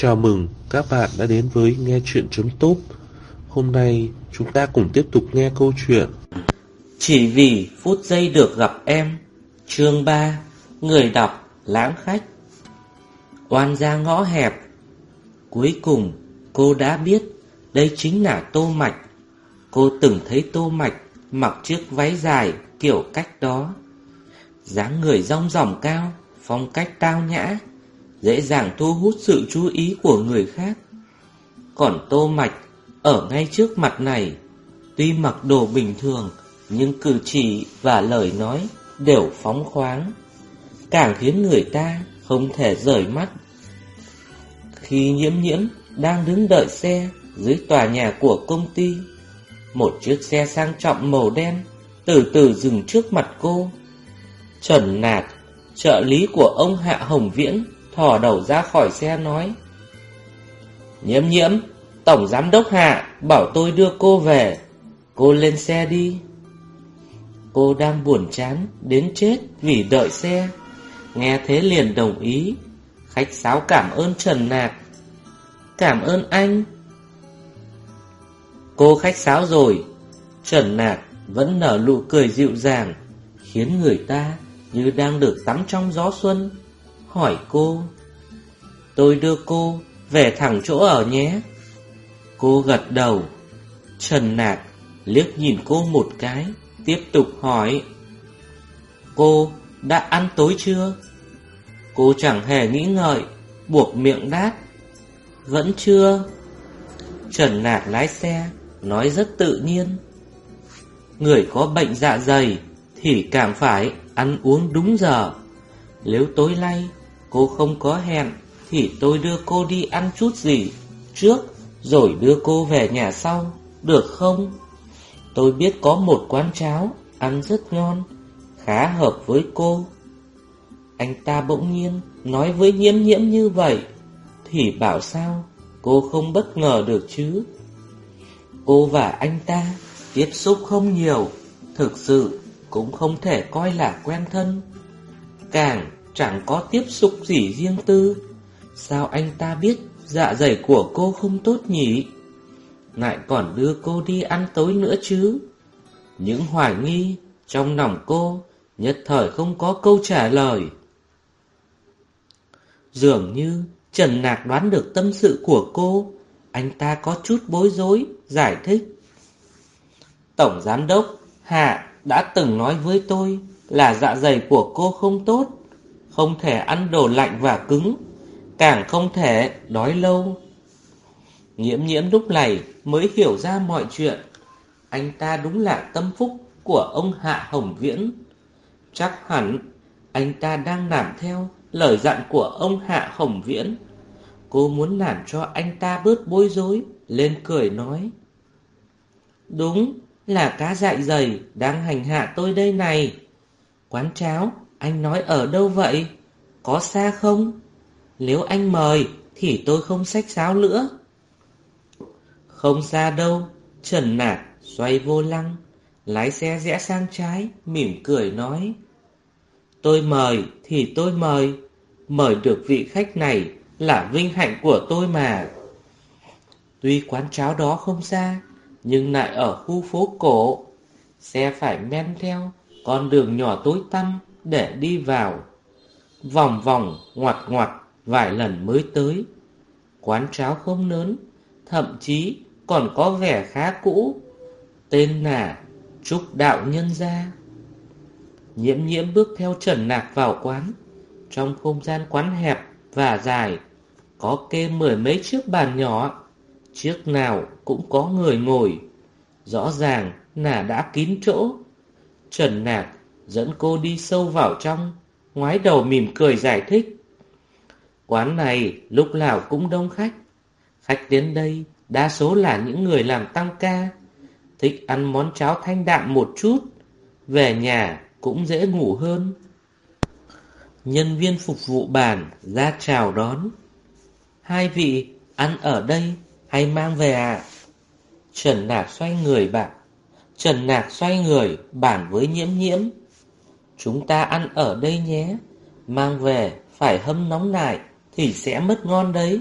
Chào mừng các bạn đã đến với Nghe Chuyện chấm tốt. Hôm nay chúng ta cùng tiếp tục nghe câu chuyện. Chỉ vì phút giây được gặp em, Chương 3 Người đọc lãng khách. Oan ra ngõ hẹp. Cuối cùng, cô đã biết Đây chính là Tô Mạch. Cô từng thấy Tô Mạch Mặc chiếc váy dài kiểu cách đó. dáng người rong ròng cao, Phong cách tao nhã. Dễ dàng thu hút sự chú ý của người khác. Còn Tô Mạch, Ở ngay trước mặt này, Tuy mặc đồ bình thường, Nhưng cử chỉ và lời nói Đều phóng khoáng, Càng khiến người ta không thể rời mắt. Khi nhiễm nhiễm đang đứng đợi xe Dưới tòa nhà của công ty, Một chiếc xe sang trọng màu đen Từ từ dừng trước mặt cô. Trần Nạt, Trợ lý của ông Hạ Hồng Viễn thò đầu ra khỏi xe nói. Nhiễm nhiễm, Tổng giám đốc Hạ Bảo tôi đưa cô về. Cô lên xe đi. Cô đang buồn chán, Đến chết vì đợi xe. Nghe thế liền đồng ý. Khách sáo cảm ơn Trần Nạc. Cảm ơn anh. Cô khách sáo rồi. Trần Nạc vẫn nở nụ cười dịu dàng, Khiến người ta như đang được tắm trong gió xuân hỏi cô. Tôi đưa cô về thẳng chỗ ở nhé. Cô gật đầu, Trần Nạc liếc nhìn cô một cái, Tiếp tục hỏi, Cô đã ăn tối chưa? Cô chẳng hề nghĩ ngợi, Buộc miệng đáp, Vẫn chưa. Trần Nạc lái xe, Nói rất tự nhiên, Người có bệnh dạ dày Thì càng phải ăn uống đúng giờ. Nếu tối nay cô không có hẹn, Thì tôi đưa cô đi ăn chút gì Trước, Rồi đưa cô về nhà sau, Được không? Tôi biết có một quán cháo Ăn rất ngon, Khá hợp với cô. Anh ta bỗng nhiên Nói với nhiễm nhiễm như vậy, Thì bảo sao, Cô không bất ngờ được chứ? Cô và anh ta Tiếp xúc không nhiều, Thực sự cũng không thể coi là quen thân. Càng chẳng có tiếp xúc gì riêng tư. Sao anh ta biết dạ dày của cô không tốt nhỉ? Lại còn đưa cô đi ăn tối nữa chứ? Những hoài nghi trong lòng cô Nhất thời không có câu trả lời. Dường như Trần Nạc đoán được tâm sự của cô, Anh ta có chút bối rối, Giải thích. Tổng Giám Đốc Hạ đã từng nói với tôi Là dạ dày của cô không tốt không thể ăn đồ lạnh và cứng, càng không thể đói lâu. Nhiễm nhiễm lúc này mới hiểu ra mọi chuyện. Anh ta đúng là tâm phúc của ông Hạ Hồng Viễn. Chắc hẳn anh ta đang làm theo lời dặn của ông Hạ Hồng Viễn. Cô muốn làm cho anh ta bớt bối rối, lên cười nói. Đúng là cá dại dày đang hành hạ tôi đây này. Quán cháo anh nói ở đâu vậy? Có xa không? Nếu anh mời thì tôi không sách sáo nữa. Không xa đâu, Trần nạt xoay vô lăng, lái xe rẽ sang trái, mỉm cười nói. Tôi mời thì tôi mời, mời được vị khách này là vinh hạnh của tôi mà. Tuy quán cháo đó không xa, nhưng lại ở khu phố cổ. Xe phải men theo con đường nhỏ tối tăm để đi vào. Vòng vòng, ngoặt ngoặt, vài lần mới tới. Quán cháo không lớn, thậm chí còn có vẻ khá cũ. Tên là Trúc Đạo Nhân Gia. Nhiễm nhiễm bước theo Trần Nạc vào quán. Trong không gian quán hẹp và dài, có kê mười mấy chiếc bàn nhỏ. Chiếc nào cũng có người ngồi. Rõ ràng là đã kín chỗ. Trần Nạc dẫn cô đi sâu vào trong, ngoái đầu mỉm cười giải thích. Quán này lúc nào cũng đông khách. Khách đến đây đa số là những người làm tăng ca, thích ăn món cháo thanh đạm một chút, về nhà cũng dễ ngủ hơn. Nhân viên phục vụ bàn ra chào đón. Hai vị ăn ở đây hay mang về ạ? À? Trần Nạc xoay người bạn. Trần Nạc xoay người bản với nhiễm nhiễm. Chúng ta ăn ở đây nhé Mang về phải hâm nóng lại Thì sẽ mất ngon đấy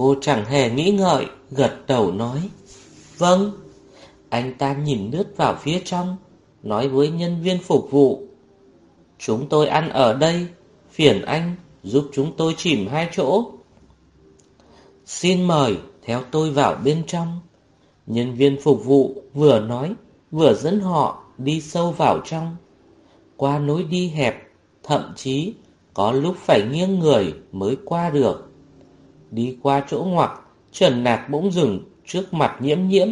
Cô chẳng hề nghĩ ngợi, gật đầu nói. Vâng. Anh ta nhìn lướt vào phía trong, nói với nhân viên phục vụ. Chúng tôi ăn ở đây, phiền anh giúp chúng tôi chìm hai chỗ. Xin mời, theo tôi vào bên trong. Nhân viên phục vụ vừa nói, vừa dẫn họ đi sâu vào trong. Qua lối đi hẹp, thậm chí có lúc phải nghiêng người mới qua được. Đi qua chỗ ngoặc, Trần Nạc bỗng dừng trước mặt nhiễm nhiễm,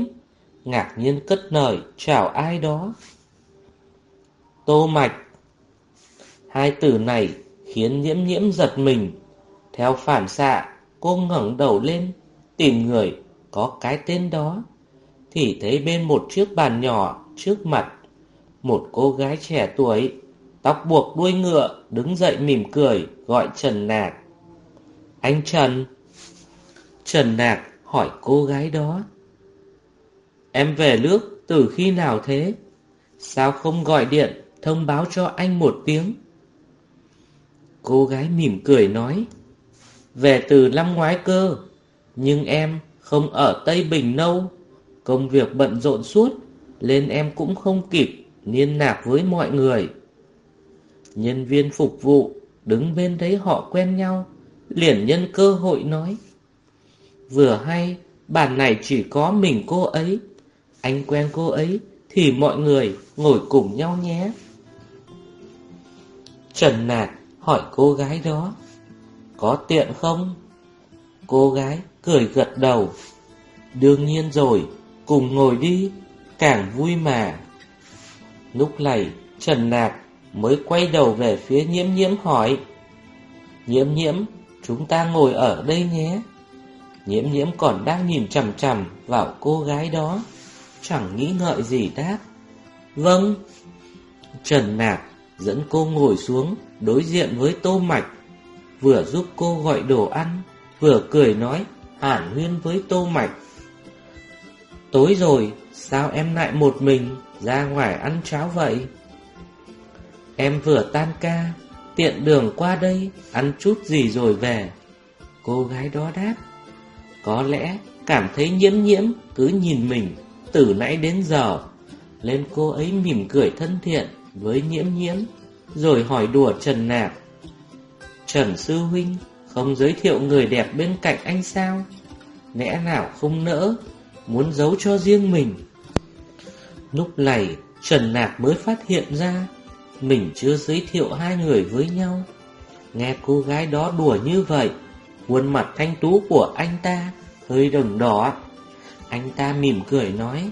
ngạc nhiên cất lời chào ai đó. Tô mạch Hai từ này khiến nhiễm nhiễm giật mình. Theo phản xạ, cô ngẩng đầu lên, tìm người có cái tên đó. Thì thấy bên một chiếc bàn nhỏ trước mặt, một cô gái trẻ tuổi, tóc buộc đuôi ngựa, đứng dậy mỉm cười, gọi Trần Nạc. Anh Trần. Trần Nạc hỏi cô gái đó. Em về nước từ khi nào thế? Sao không gọi điện thông báo cho anh một tiếng? Cô gái mỉm cười nói Về từ năm ngoái cơ Nhưng em không ở Tây Bình lâu, Công việc bận rộn suốt Nên em cũng không kịp liên lạc với mọi người Nhân viên phục vụ Đứng bên đấy họ quen nhau Liền nhân cơ hội nói Vừa hay bàn này chỉ có mình cô ấy Anh quen cô ấy Thì mọi người ngồi cùng nhau nhé Trần Nạc hỏi cô gái đó. Có tiện không? Cô gái cười gật đầu. Đương nhiên rồi, cùng ngồi đi, càng vui mà. Lúc này, Trần Nạc mới quay đầu về phía nhiễm nhiễm hỏi. Nhiễm nhiễm, chúng ta ngồi ở đây nhé. Nhiễm nhiễm còn đang nhìn chằm chằm vào cô gái đó, chẳng nghĩ ngợi gì đáp. Vâng. Trần Nạc dẫn cô ngồi xuống đối diện với Tô Mạch, vừa giúp cô gọi đồ ăn, vừa cười nói hàn huyên với Tô Mạch. Tối rồi, sao em lại một mình ra ngoài ăn cháo vậy? Em vừa tan ca, tiện đường qua đây, ăn chút gì rồi về. Cô gái đó đáp, có lẽ cảm thấy nhiễm nhiễm cứ nhìn mình từ nãy đến giờ. Lên cô ấy mỉm cười thân thiện với nhiễm nhiễm rồi hỏi đùa Trần Nạp. Trần Sư Huynh không giới thiệu người đẹp bên cạnh anh sao? Lẽ nào không nỡ, muốn giấu cho riêng mình? Lúc này Trần Nạp mới phát hiện ra mình chưa giới thiệu hai người với nhau. Nghe cô gái đó đùa như vậy, khuôn mặt thanh tú của anh ta hơi đồng đỏ. Anh ta mỉm cười nói,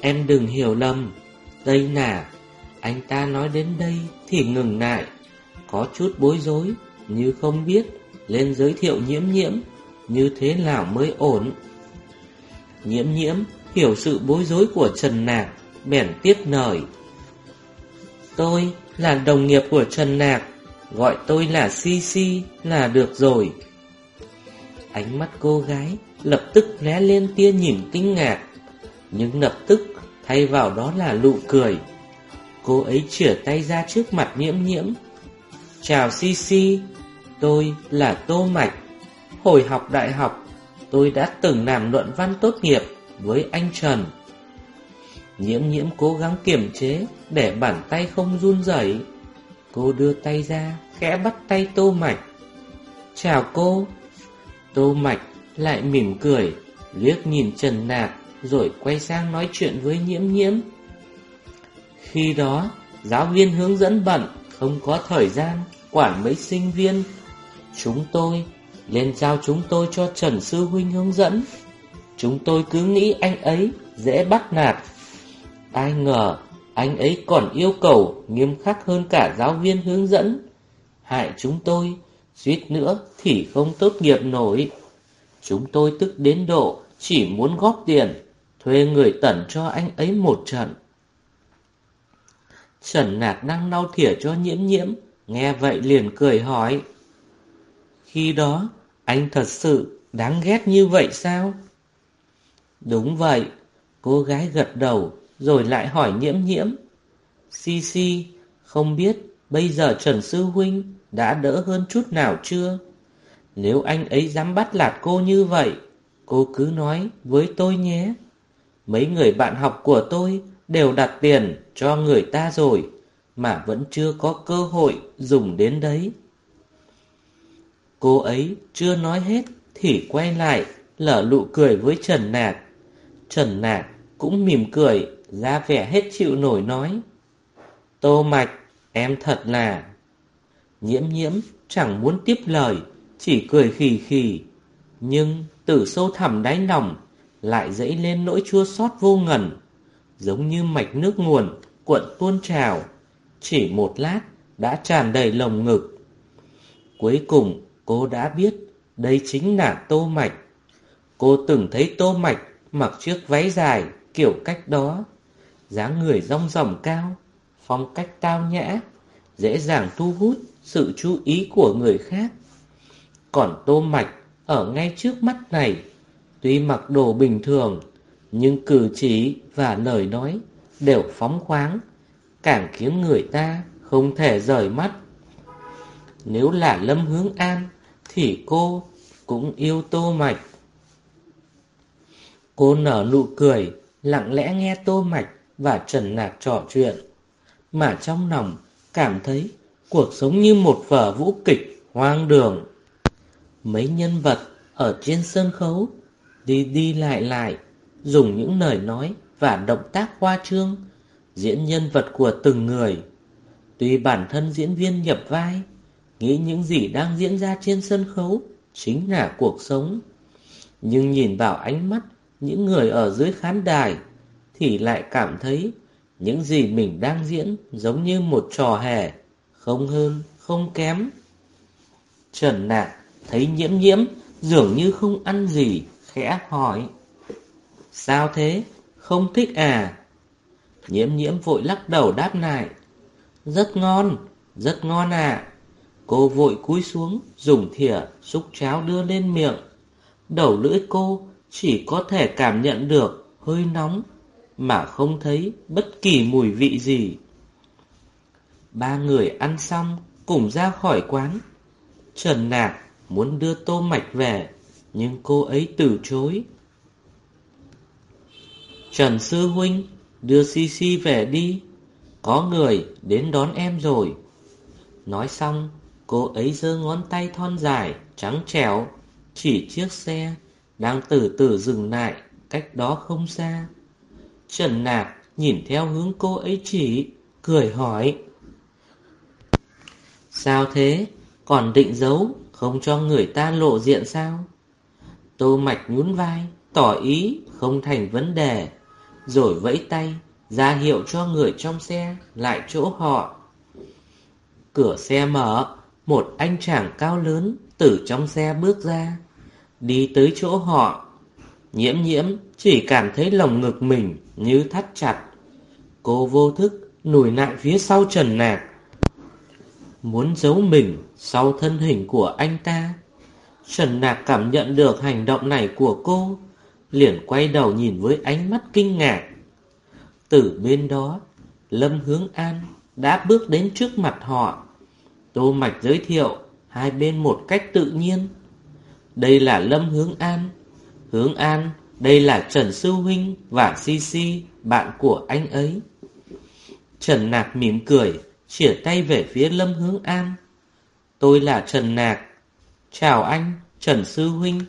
Em đừng hiểu lầm, đây là anh ta nói đến đây thì ngừng lại, có chút bối rối, như không biết lên giới thiệu nhiễm nhiễm, như thế nào mới ổn. Nhiễm nhiễm hiểu sự bối rối của Trần Nạc, bèn tiếp lời. Tôi là đồng nghiệp của Trần Nạc, gọi tôi là Si Si là được rồi. Ánh mắt cô gái lập tức lóe lên tia nhìn kinh ngạc, nhưng lập tức thay vào đó là nụ cười. Cô ấy chỉa tay ra trước mặt nhiễm nhiễm Chào Sisi Tôi là Tô Mạch Hồi học đại học Tôi đã từng làm luận văn tốt nghiệp với anh Trần. Nhiễm nhiễm cố gắng kiềm chế Để bàn tay không run rẩy. Cô đưa tay ra Khẽ bắt tay Tô Mạch. Chào cô. Tô Mạch lại mỉm cười Liếc nhìn Trần Nạc Rồi quay sang nói chuyện với nhiễm nhiễm. Khi đó, giáo viên hướng dẫn bận, không có thời gian, quản mấy sinh viên. Chúng tôi lên giao chúng tôi cho Trần Sư Huynh hướng dẫn. Chúng tôi cứ nghĩ anh ấy dễ bắt nạt. Ai ngờ anh ấy còn yêu cầu nghiêm khắc hơn cả giáo viên hướng dẫn. Hại chúng tôi, suýt nữa thì không tốt nghiệp nổi. Chúng tôi tức đến độ chỉ muốn góp tiền, thuê người tẩn cho anh ấy một trận. Trần Nạt đang lau thỉa cho nhiễm nhiễm, nghe vậy liền cười hỏi. Khi đó, anh thật sự đáng ghét như vậy sao? Đúng vậy, cô gái gật đầu rồi lại hỏi nhiễm nhiễm. Si si, không biết bây giờ Trần Sư Huynh đã đỡ hơn chút nào chưa? Nếu anh ấy dám bắt lạt cô như vậy, cô cứ nói với tôi nhé. Mấy người bạn học của tôi đều đặt tiền cho người ta rồi, mà vẫn chưa có cơ hội dùng đến đấy. Cô ấy chưa nói hết thì quay lại lở lụ cười với Trần Nạc. Trần Nạc cũng mỉm cười, ra vẻ hết chịu nổi nói. Tô Mạch, em thật là... Nhiễm nhiễm chẳng muốn tiếp lời, chỉ cười khì khì. Nhưng từ sâu thẳm đáy lòng lại dẫy lên nỗi chua xót vô ngần, giống như mạch nước nguồn cuộn tuôn trào, chỉ một lát đã tràn đầy lồng ngực. Cuối cùng cô đã biết đây chính là Tô Mạch. Cô từng thấy Tô Mạch mặc chiếc váy dài kiểu cách đó, dáng người rong ròng cao, phong cách tao nhã, dễ dàng thu hút sự chú ý của người khác. Còn Tô Mạch ở ngay trước mắt này, tuy mặc đồ bình thường, nhưng cử chỉ và lời nói đều phóng khoáng, càng khiến người ta không thể rời mắt. Nếu là Lâm Hướng An, thì cô cũng yêu Tô Mạch. Cô nở nụ cười, lặng lẽ nghe Tô Mạch và Trần Nạc trò chuyện, mà trong lòng cảm thấy cuộc sống như một vở vũ kịch hoang đường. Mấy nhân vật ở trên sân khấu đi đi lại lại, dùng những lời nói và động tác hoa trương diễn nhân vật của từng người. Tuy bản thân diễn viên nhập vai, nghĩ những gì đang diễn ra trên sân khấu chính là cuộc sống. Nhưng nhìn vào ánh mắt những người ở dưới khán đài thì lại cảm thấy những gì mình đang diễn giống như một trò hề, không hơn, không kém. Trần Nạc thấy nhiễm nhiễm dường như không ăn gì, khẽ hỏi. Sao thế? Không thích à? Nhiễm nhiễm vội lắc đầu đáp lại. Rất ngon, rất ngon à. Cô vội cúi xuống, dùng thìa, xúc cháo đưa lên miệng. Đầu lưỡi cô chỉ có thể cảm nhận được hơi nóng, mà không thấy bất kỳ mùi vị gì. Ba người ăn xong, cùng ra khỏi quán. Trần Nạc muốn đưa tô mạch về, nhưng cô ấy từ chối. Trần Sư Huynh, đưa Sisi về đi, có người đến đón em rồi. Nói xong, cô ấy giơ ngón tay thon dài, trắng trẻo, chỉ chiếc xe đang từ từ dừng lại cách đó không xa. Trần Nạc nhìn theo hướng cô ấy chỉ, cười hỏi. Sao thế? Còn định giấu, không cho người ta lộ diện sao? Tô Mạch nhún vai, tỏ ý không thành vấn đề, rồi vẫy tay, ra hiệu cho người trong xe lại chỗ họ. Cửa xe mở, một anh chàng cao lớn từ trong xe bước ra, đi tới chỗ họ. Nhiễm nhiễm chỉ cảm thấy lồng ngực mình như thắt chặt. Cô vô thức nùi lại phía sau Trần Nạc. Muốn giấu mình sau thân hình của anh ta. Trần Nạc cảm nhận được hành động này của cô, liền quay đầu nhìn với ánh mắt kinh ngạc. Từ bên đó, Lâm Hướng An đã bước đến trước mặt họ. Tô Mạch giới thiệu hai bên một cách tự nhiên. Đây là Lâm Hướng An. Hướng An, đây là Trần Sư Huynh và Si Si, bạn của anh ấy. Trần Nạc mỉm cười, chỉa tay về phía Lâm Hướng An. Tôi là Trần Nạc. Chào anh, Trần Sư Huynh.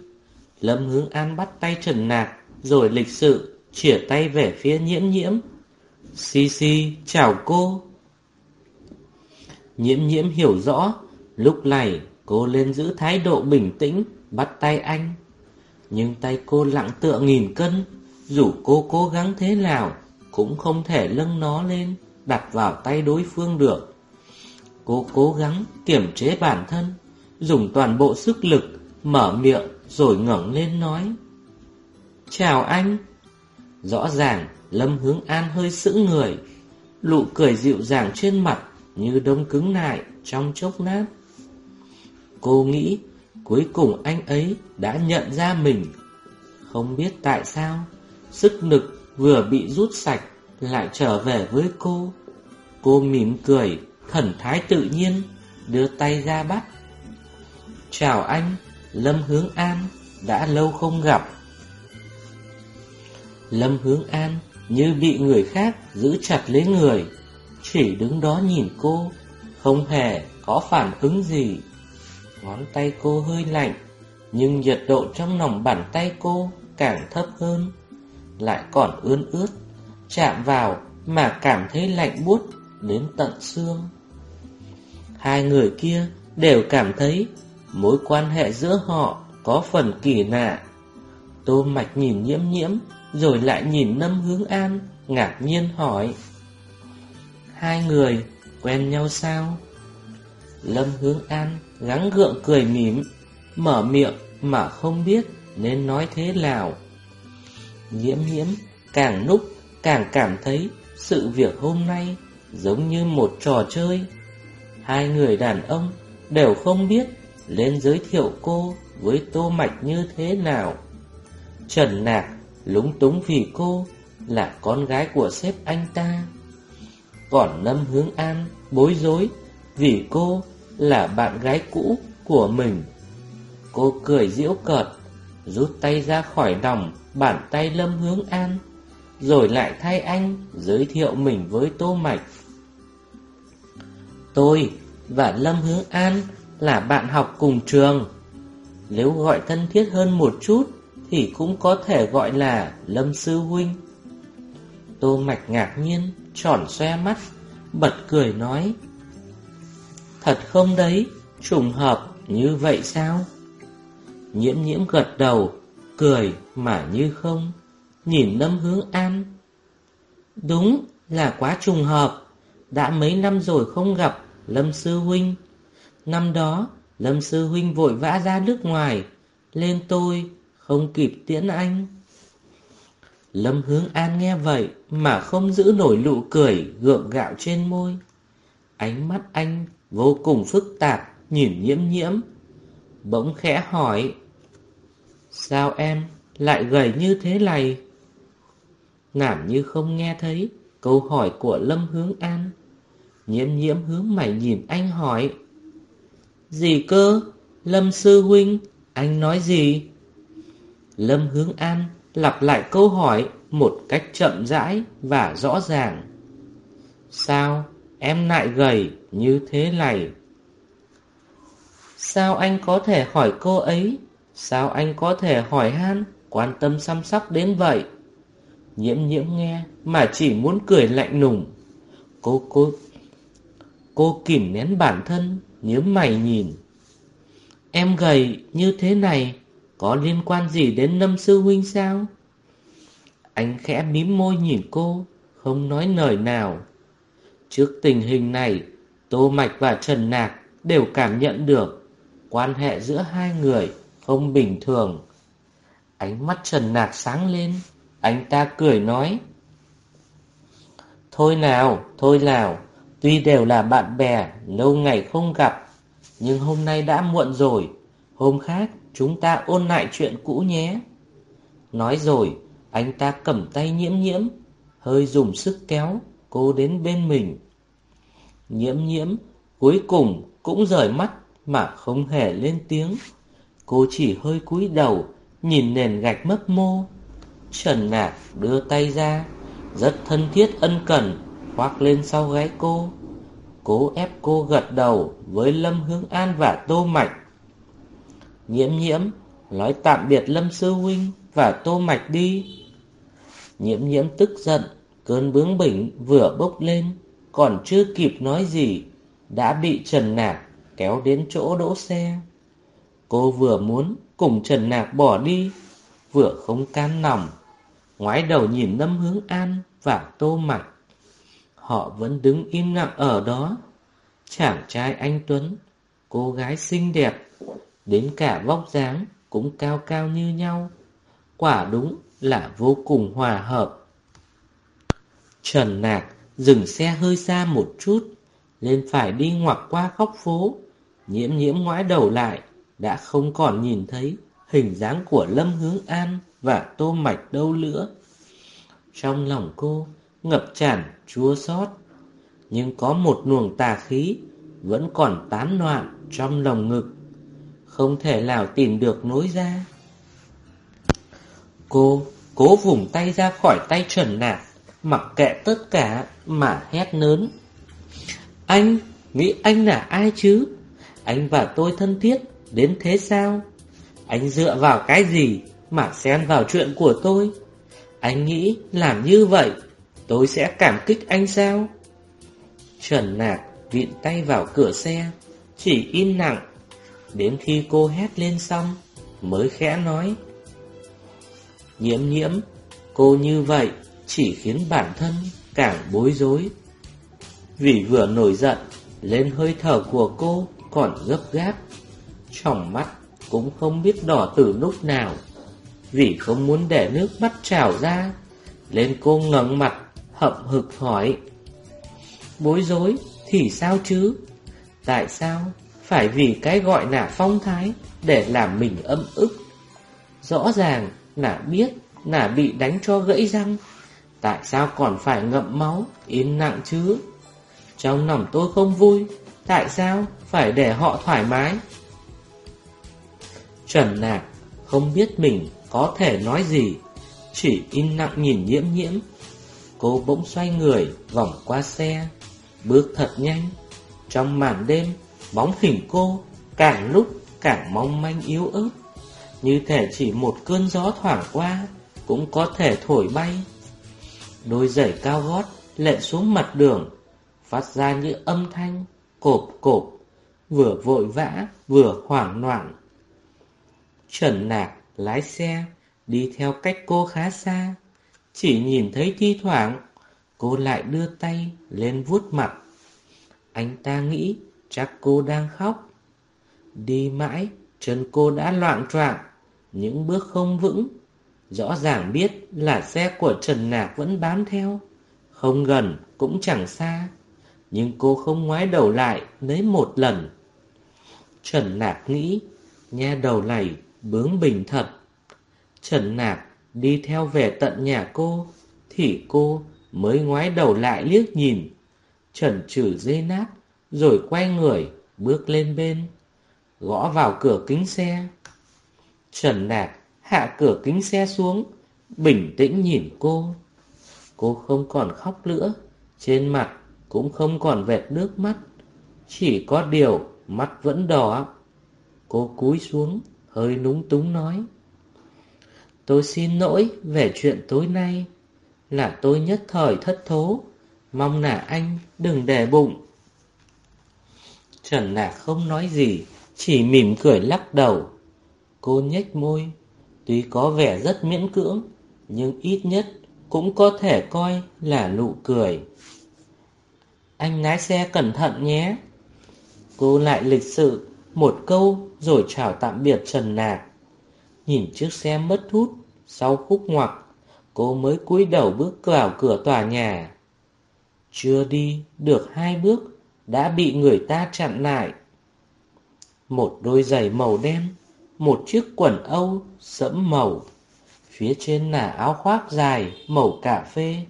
Lâm Hướng An bắt tay Trần Nạc, rồi lịch sự, chỉa tay về phía nhiễm nhiễm. Si Si, chào cô. Nhiễm nhiễm hiểu rõ, lúc này cô lên giữ thái độ bình tĩnh, bắt tay anh. Nhưng tay cô lặng tựa nghìn cân, dù cô cố gắng thế nào, cũng không thể lưng nó lên, đặt vào tay đối phương được. Cô cố gắng kiểm chế bản thân, dùng toàn bộ sức lực, mở miệng rồi ngẩng lên nói. Chào anh. Rõ ràng Lâm Hướng An hơi sững người, lụ cười dịu dàng trên mặt như đông cứng lại trong chốc lát. Cô nghĩ cuối cùng anh ấy đã nhận ra mình. Không biết tại sao, sức lực vừa bị rút sạch lại trở về với cô. Cô mỉm cười, thần thái tự nhiên, đưa tay ra bắt. Chào anh, Lâm Hướng An đã lâu không gặp. Lâm Hướng An như bị người khác giữ chặt lấy người, chỉ đứng đó nhìn cô, không hề có phản ứng gì. Ngón tay cô hơi lạnh, nhưng nhiệt độ trong lòng bàn tay cô càng thấp hơn, lại còn ướn ướt, chạm vào mà cảm thấy lạnh buốt đến tận xương. Hai người kia đều cảm thấy mối quan hệ giữa họ có phần kỳ lạ. Tô Mạch nhìn nhiễm nhiễm, rồi lại nhìn Lâm Hướng An, ngạc nhiên hỏi. Hai người quen nhau sao? Lâm Hướng An gắng gượng cười mỉm, mở miệng mà không biết nên nói thế nào. Nhiễm nhiễm càng lúc càng cảm thấy sự việc hôm nay giống như một trò chơi. Hai người đàn ông đều không biết lên giới thiệu cô với Tô Mạch như thế nào. Trần Nạc lúng túng vì cô là con gái của sếp anh ta. Còn Lâm Hướng An bối rối vì cô là bạn gái cũ của mình. Cô cười giễu cợt, rút tay ra khỏi đồng, bàn tay Lâm Hướng An, rồi lại thay anh giới thiệu mình với Tô Mạch. Tôi và Lâm Hướng An là bạn học cùng trường. Nếu gọi thân thiết hơn một chút thì cũng có thể gọi là Lâm Sư Huynh. Tô Mạch ngạc nhiên, tròn xoe mắt, bật cười nói. Thật không đấy, trùng hợp như vậy sao? Nhiễm nhiễm gật đầu, cười mà như không, nhìn Lâm Hướng An. Đúng là quá trùng hợp, đã mấy năm rồi không gặp Lâm Sư Huynh. Năm đó, Lâm Sư Huynh vội vã ra nước ngoài, lên tôi, không kịp tiễn anh. Lâm Hướng An nghe vậy mà không giữ nổi nụ cười gượng gạo trên môi. Ánh mắt anh vô cùng phức tạp, nhìn nhiễm nhiễm. Bỗng khẽ hỏi, Sao em lại gầy như thế này? Nảm như không nghe thấy câu hỏi của Lâm Hướng An. Nhiễm nhiễm hướng mày nhìn anh hỏi. Gì cơ? Lâm Sư Huynh, anh nói gì? Lâm Hướng An lặp lại câu hỏi một cách chậm rãi và rõ ràng. Sao em lại gầy như thế này? Sao anh có thể hỏi cô ấy? Sao anh có thể hỏi han, quan tâm chăm sóc đến vậy? Nhiễm nhiễm nghe mà chỉ muốn cười lạnh nùng. Cô cô cô kìm nén bản thân, nhớ mày nhìn. Em gầy như thế này có liên quan gì đến Lâm Sư Huynh sao? Anh khẽ mím môi nhìn cô, không nói lời nào. Trước tình hình này, Tô Mạch và Trần Nạc đều cảm nhận được quan hệ giữa hai người không bình thường. Ánh mắt Trần Nạc sáng lên, anh ta cười nói. Thôi nào, thôi nào, tuy đều là bạn bè, lâu ngày không gặp, nhưng hôm nay đã muộn rồi, hôm khác chúng ta ôn lại chuyện cũ nhé. Nói rồi, anh ta cầm tay nhiễm nhiễm, hơi dùng sức kéo cô đến bên mình. Nhiễm nhiễm cuối cùng cũng rời mắt mà không hề lên tiếng. Cô chỉ hơi cúi đầu, nhìn nền gạch mấp mô. Trần Nạc đưa tay ra, rất thân thiết ân cần, khoác lên sau gáy cô. Cố ép cô gật đầu với Lâm Hướng An và Tô Mạch. Nhiễm nhiễm, nói tạm biệt Lâm Sư Huynh và Tô Mạch đi. Nhiễm nhiễm tức giận, cơn bướng bỉnh vừa bốc lên, còn chưa kịp nói gì, đã bị Trần Nạc kéo đến chỗ đỗ xe. Cô vừa muốn cùng Trần Nạc bỏ đi, vừa không can lòng, ngoái đầu nhìn Lâm Hướng An và Tô Mạch. Họ vẫn đứng im lặng ở đó, chàng trai anh Tuấn, cô gái xinh đẹp, đến cả vóc dáng cũng cao cao như nhau. Quả đúng là vô cùng hòa hợp. Trần Nạc dừng xe hơi xa một chút, lên phải đi ngoặt qua góc phố. Nhiễm nhiễm ngoái đầu lại, đã không còn nhìn thấy hình dáng của Lâm Hướng An và Tô Mạch đâu nữa. Trong lòng cô ngập tràn chua xót, nhưng có một luồng tà khí vẫn còn tán loạn trong lòng ngực. không thể nào tìm được nối ra. Cô cố vùng tay ra khỏi tay Trần Nạc, mặc kệ tất cả mà hét lớn. Anh, nghĩ anh là ai chứ? Anh và tôi thân thiết, đến thế sao? Anh dựa vào cái gì mà xen vào chuyện của tôi? Anh nghĩ làm như vậy, tôi sẽ cảm kích anh sao? Trần Nạc vịn tay vào cửa xe, chỉ im lặng. Đến khi cô hét lên xong, mới khẽ nói. Nhiễm nhiễm, cô như vậy chỉ khiến bản thân càng bối rối. Vì vừa nổi giận, lên hơi thở của cô còn gấp gáp. Trong mắt cũng không biết đỏ từ lúc nào. Vì không muốn để nước mắt trào ra, lên cô ngẩng mặt, hậm hực hỏi. Bối rối thì sao chứ? Tại sao phải vì cái gọi là phong thái để làm mình âm ức? Rõ ràng là biết là bị đánh cho gãy răng. Tại sao còn phải ngậm máu, im nặng chứ? Trong lòng tôi không vui, tại sao phải để họ thoải mái? Trần Nạc không biết mình có thể nói gì, chỉ im lặng nhìn nhiễm nhiễm. Cô bỗng xoay người, vòng qua xe, bước thật nhanh. Trong màn đêm, bóng hình cô càng lúc càng mong manh yếu ớt, như thể chỉ một cơn gió thoảng qua cũng có thể thổi bay. Đôi giày cao gót lệ xuống mặt đường, phát ra những âm thanh cộp cộp, vừa vội vã vừa hoảng loạn. Trần Nạc lái xe đi theo cách cô khá xa, chỉ nhìn thấy thi thoảng cô lại đưa tay lên vuốt mặt. Anh ta nghĩ chắc cô đang khóc. Đi mãi, chân cô đã loạn choạng, những bước không vững. Rõ ràng biết là xe của Trần Nạc vẫn bám theo, không gần cũng chẳng xa. Nhưng cô không ngoái đầu lại lấy một lần. Trần Nạc nghĩ, nha đầu này bướng bình thật. Trần Nạc đi theo về tận nhà cô, thì cô mới ngoái đầu lại liếc nhìn. Trần trừ dây nát, rồi quay người, bước lên bên, gõ vào cửa kính xe. Trần Nạc hạ cửa kính xe xuống, bình tĩnh nhìn cô. Cô không còn khóc nữa, trên mặt cũng không còn vệt nước mắt, chỉ có điều mắt vẫn đỏ. Cô cúi xuống, hơi núng túng nói. Tôi xin lỗi về chuyện tối nay, là tôi nhất thời thất thố, mong là anh đừng để bụng. Trần Lạc không nói gì, chỉ mỉm cười lắc đầu. Cô nhếch môi, tuy có vẻ rất miễn cưỡng, nhưng ít nhất cũng có thể coi là nụ cười. Anh lái xe cẩn thận nhé. Cô lại lịch sự một câu rồi chào tạm biệt Trần Nạc. Nhìn chiếc xe mất hút, sau khúc ngoặc, cô mới cúi đầu bước vào cửa tòa nhà. Chưa đi được hai bước, đã bị người ta chặn lại. Một đôi giày màu đen, một chiếc quần âu sẫm màu. Phía trên là áo khoác dài màu cà phê,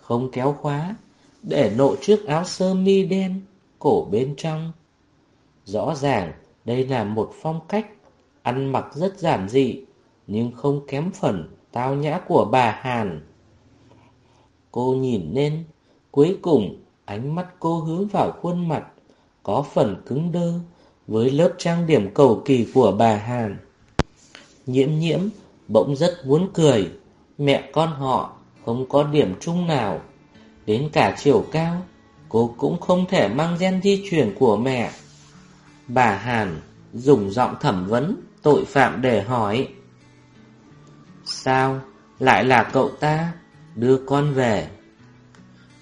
không kéo khóa, để lộ chiếc áo sơ mi đen, cổ bên trong. Rõ ràng đây là một phong cách ăn mặc rất giản dị, nhưng không kém phần tao nhã của bà Hàn. Cô nhìn lên, cuối cùng ánh mắt cô hướng vào khuôn mặt, có phần cứng đơ với lớp trang điểm cầu kỳ của bà Hàn. Nhiễm nhiễm bỗng rất muốn cười, mẹ con họ không có điểm chung nào. Đến cả chiều cao, cô cũng không thể mang gen di chuyển của mẹ. Bà Hàn dùng giọng thẩm vấn tội phạm để hỏi. Sao lại là cậu ta đưa con về?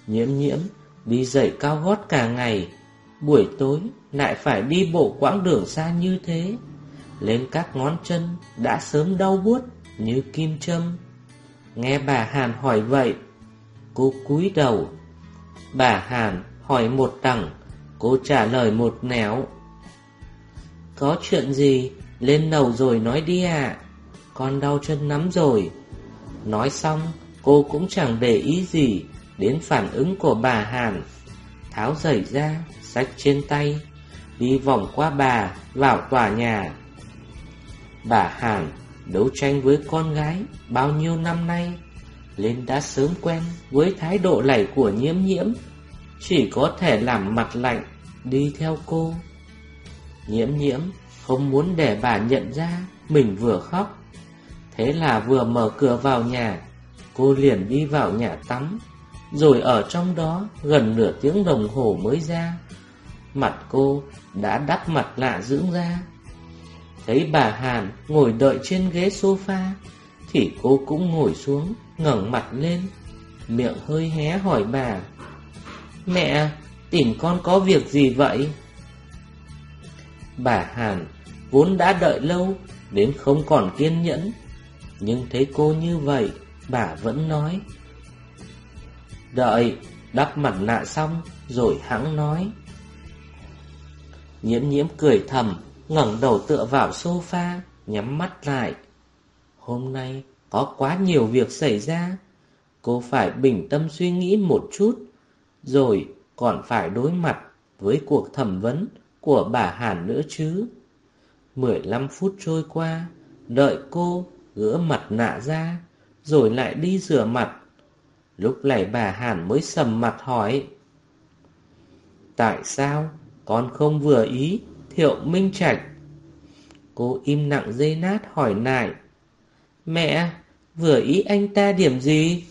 Nhiễm nhiễm đi dậy cao gót cả ngày, buổi tối lại phải đi bộ quãng đường xa như thế. Lên các ngón chân đã sớm đau buốt như kim châm. Nghe bà Hàn hỏi vậy, cô cúi đầu. Bà Hàn hỏi một đằng, cô trả lời một nẻo. Có chuyện gì? Lên lầu rồi nói đi ạ. Con đau chân lắm rồi. Nói xong, cô cũng chẳng để ý gì đến phản ứng của bà Hàn. Tháo giày ra, sách trên tay, đi vòng qua bà, vào tòa nhà. Bà Hàn đấu tranh với con gái bao nhiêu năm nay nên đã sớm quen với thái độ này của nhiễm nhiễm. Chỉ có thể làm mặt lạnh đi theo cô. Nhiễm nhiễm không muốn để bà nhận ra mình vừa khóc. Thế là vừa mở cửa vào nhà Cô liền đi vào nhà tắm. Rồi ở trong đó gần nửa tiếng đồng hồ mới ra Mặt cô đã đắp mặt lạ dưỡng ra Thấy bà Hàn ngồi đợi trên ghế sofa, Thì cô cũng ngồi xuống, ngẩng mặt lên, Miệng hơi hé hỏi bà, Mẹ, tìm con có việc gì vậy? Bà Hàn vốn đã đợi lâu Đến không còn kiên nhẫn, Nhưng thấy cô như vậy, Bà vẫn nói, Đợi, Đắp mặt nạ xong Rồi hãng nói Nhiễm nhiễm cười thầm, ngẩng đầu tựa vào sofa, Nhắm mắt lại Hôm nay có quá nhiều việc xảy ra Cô phải bình tâm suy nghĩ một chút, Rồi còn phải đối mặt Với cuộc thẩm vấn Của bà Hàn nữa chứ 15 phút trôi qua, Đợi cô gỡ mặt nạ ra, rồi lại đi rửa mặt. Lúc này bà Hàn mới sầm mặt hỏi. Tại sao con không vừa ý Thiệu Minh Trạch? Cô im lặng dây nát hỏi nại. Mẹ, vừa ý anh ta điểm gì?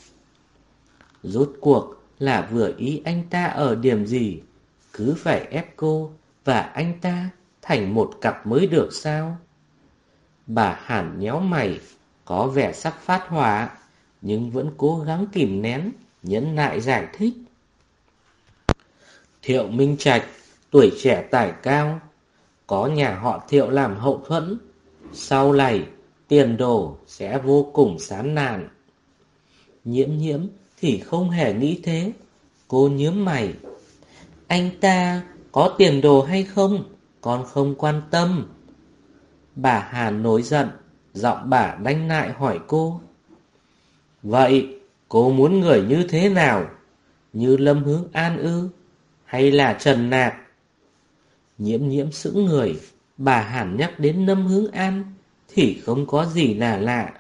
Rốt cuộc là vừa ý anh ta ở điểm gì? Cứ phải ép cô và anh ta thành một cặp mới được sao? Bà hẳn nhéo mày có vẻ sắp phát hỏa, nhưng vẫn cố gắng kìm nén, nhẫn nại giải thích. Thiệu Minh Trạch, tuổi trẻ tài cao, có nhà họ Thiệu làm hậu thuẫn, sau này tiền đồ sẽ vô cùng sán nàn. Nhiễm nhiễm thì không hề nghĩ thế, cô nhớm mày. Anh ta có tiền đồ hay không, con không quan tâm. Bà Hà nổi giận, Giọng bà đanh lại hỏi cô Vậy cô muốn người như thế nào? Như Lâm Hướng An ư? Hay là Trần Nạc? Nhiễm nhiễm sững người. Bà hẳn nhắc đến Lâm Hướng An Thì không có gì là lạ.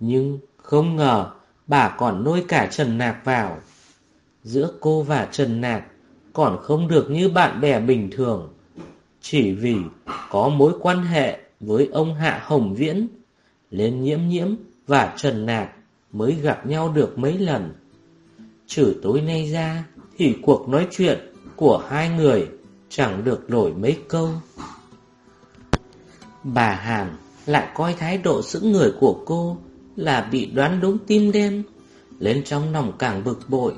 Nhưng không ngờ Bà còn nôi cả Trần Nạc vào. Giữa cô và Trần Nạc Còn không được như bạn bè bình thường. Chỉ vì có mối quan hệ với ông Hạ Hồng Viễn, lên nhiễm nhiễm và trần nạc mới gặp nhau được mấy lần. Trừ tối nay ra thì cuộc nói chuyện của hai người chẳng được nổi mấy câu. Bà Hàn lại coi thái độ sững người của cô là bị đoán đúng tim đen, lên trong lòng càng bực bội.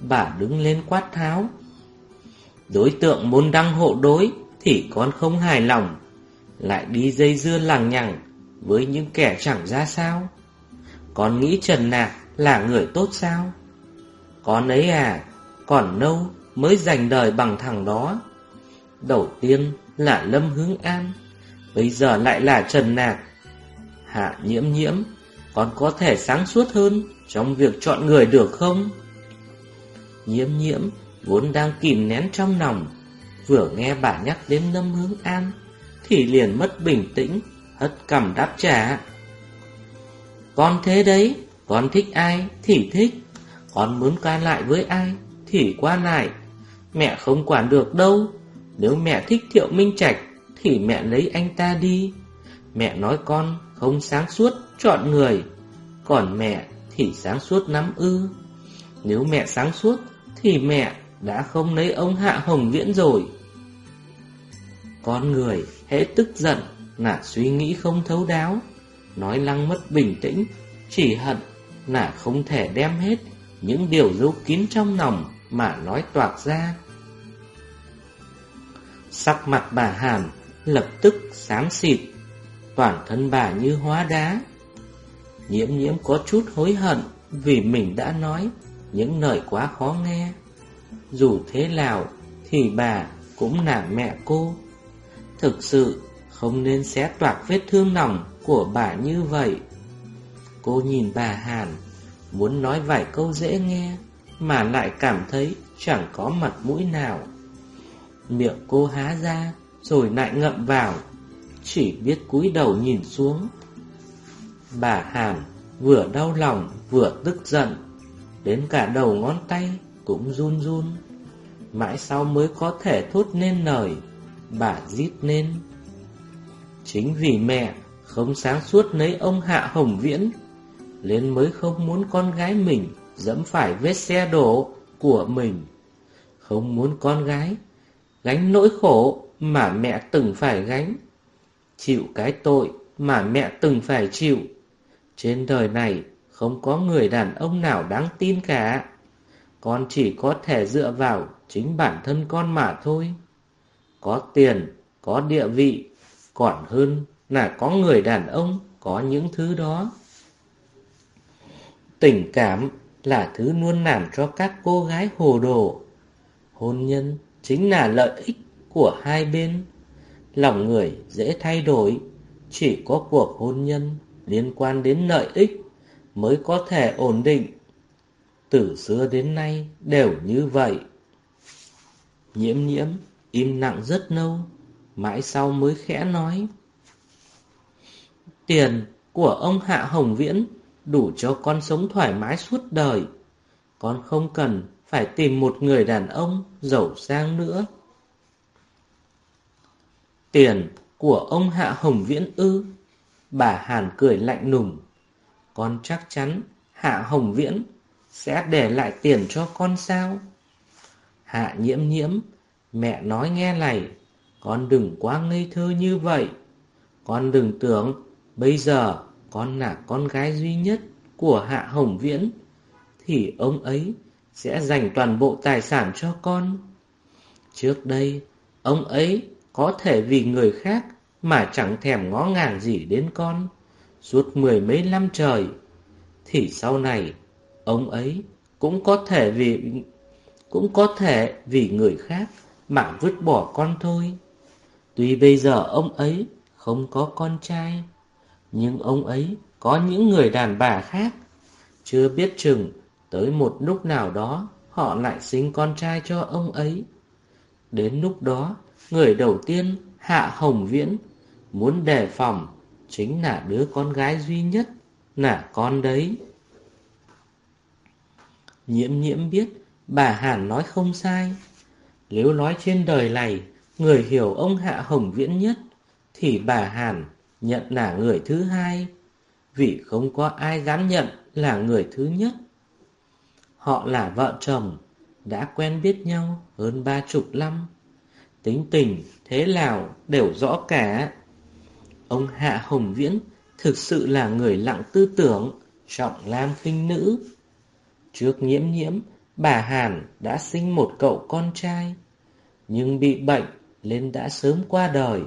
Bà đứng lên quát tháo. Đối tượng môn đăng hộ đối thì con không hài lòng lại đi dây dưa lằng nhằng với những kẻ chẳng ra sao. Con nghĩ Trần Nạc là người tốt sao? Con ấy à, còn nâu mới dành đời bằng thằng đó. Đầu tiên là Lâm Hướng An, bây giờ lại là Trần Nạc. Hạ nhiễm nhiễm, con có thể sáng suốt hơn trong việc chọn người được không? Nhiễm nhiễm vốn đang kìm nén trong lòng, vừa nghe bà nhắc đến Lâm Hướng An thì liền mất bình tĩnh, hất cầm đáp trả. Con thế đấy, con thích ai thì thích, con muốn qua lại với ai thì qua lại. Mẹ không quản được đâu, nếu mẹ thích Thiệu Minh Trạch thì mẹ lấy anh ta đi. Mẹ nói con không sáng suốt chọn người, còn mẹ thì sáng suốt nắm ư. Nếu mẹ sáng suốt thì mẹ đã không lấy ông Hạ Hồng Viễn rồi. Con người hễ tức giận là suy nghĩ không thấu đáo, nói lăng mất bình tĩnh, chỉ hận là không thể đem hết những điều giấu kín trong lòng mà nói toạc ra. Sắc mặt bà Hàn lập tức xám xịt, toàn thân bà như hóa đá. Nhiễm nhiễm có chút hối hận vì mình đã nói những lời quá khó nghe. Dù thế nào thì bà cũng là mẹ cô. Thực sự không nên xé toạc vết thương lòng của bà như vậy. Cô nhìn bà Hàn, muốn nói vài câu dễ nghe, mà lại cảm thấy chẳng có mặt mũi nào. Miệng cô há ra, rồi lại ngậm vào. chỉ biết cúi đầu nhìn xuống. Bà Hàn vừa đau lòng vừa tức giận, đến cả đầu ngón tay cũng run run. Mãi sau mới có thể thốt nên lời, bà rít lên. Chính vì mẹ không sáng suốt lấy ông Hạ Hồng Viễn, nên mới không muốn con gái mình dẫm phải vết xe đổ của mình. Không muốn con gái gánh nỗi khổ mà mẹ từng phải gánh. Chịu cái tội mà mẹ từng phải chịu. Trên đời này không có người đàn ông nào đáng tin cả. Con chỉ có thể dựa vào chính bản thân con mà thôi. Có tiền, có địa vị, còn hơn là có người đàn ông có những thứ đó. Tình cảm là thứ luôn làm cho các cô gái hồ đồ. Hôn nhân chính là lợi ích của hai bên. Lòng người dễ thay đổi, chỉ có cuộc hôn nhân liên quan đến lợi ích mới có thể ổn định. Từ xưa đến nay đều như vậy. Nhiễm nhiễm im lặng rất lâu, mãi sau mới khẽ nói. Tiền của ông Hạ Hồng Viễn đủ cho con sống thoải mái suốt đời. Con không cần phải tìm một người đàn ông giàu sang nữa. Tiền của ông Hạ Hồng Viễn ư? Bà Hàn cười lạnh lùng. Con chắc chắn Hạ Hồng Viễn sẽ để lại tiền cho con sao? Hạ nhiễm nhiễm, mẹ nói nghe này, con đừng quá ngây thơ như vậy. Con đừng tưởng bây giờ con là con gái duy nhất của Hạ Hồng Viễn, thì ông ấy sẽ dành toàn bộ tài sản cho con. Trước đây, ông ấy có thể vì người khác mà chẳng thèm ngó ngàng gì đến con suốt mười mấy năm trời, thì sau này ông ấy cũng có thể vì cũng có thể vì người khác mà vứt bỏ con thôi. Tuy bây giờ ông ấy không có con trai, nhưng ông ấy có những người đàn bà khác. Chưa biết chừng tới một lúc nào đó họ lại sinh con trai cho ông ấy. Đến lúc đó, người đầu tiên Hạ Hồng Viễn muốn đề phòng chính là đứa con gái duy nhất, là con đấy. Nhiễm nhiễm biết bà Hàn nói không sai. Nếu nói trên đời này, người hiểu ông Hạ Hồng Viễn nhất, thì bà Hàn nhận là người thứ hai, vì không có ai dám nhận là người thứ nhất. Họ là vợ chồng, đã quen biết nhau hơn ba chục năm. Tính tình, thế nào đều rõ cả. Ông Hạ Hồng Viễn thực sự là người lặng tư tưởng, trọng lam khinh nữ. Trước nhiễm nhiễm, bà Hàn đã sinh một cậu con trai, nhưng bị bệnh nên đã sớm qua đời.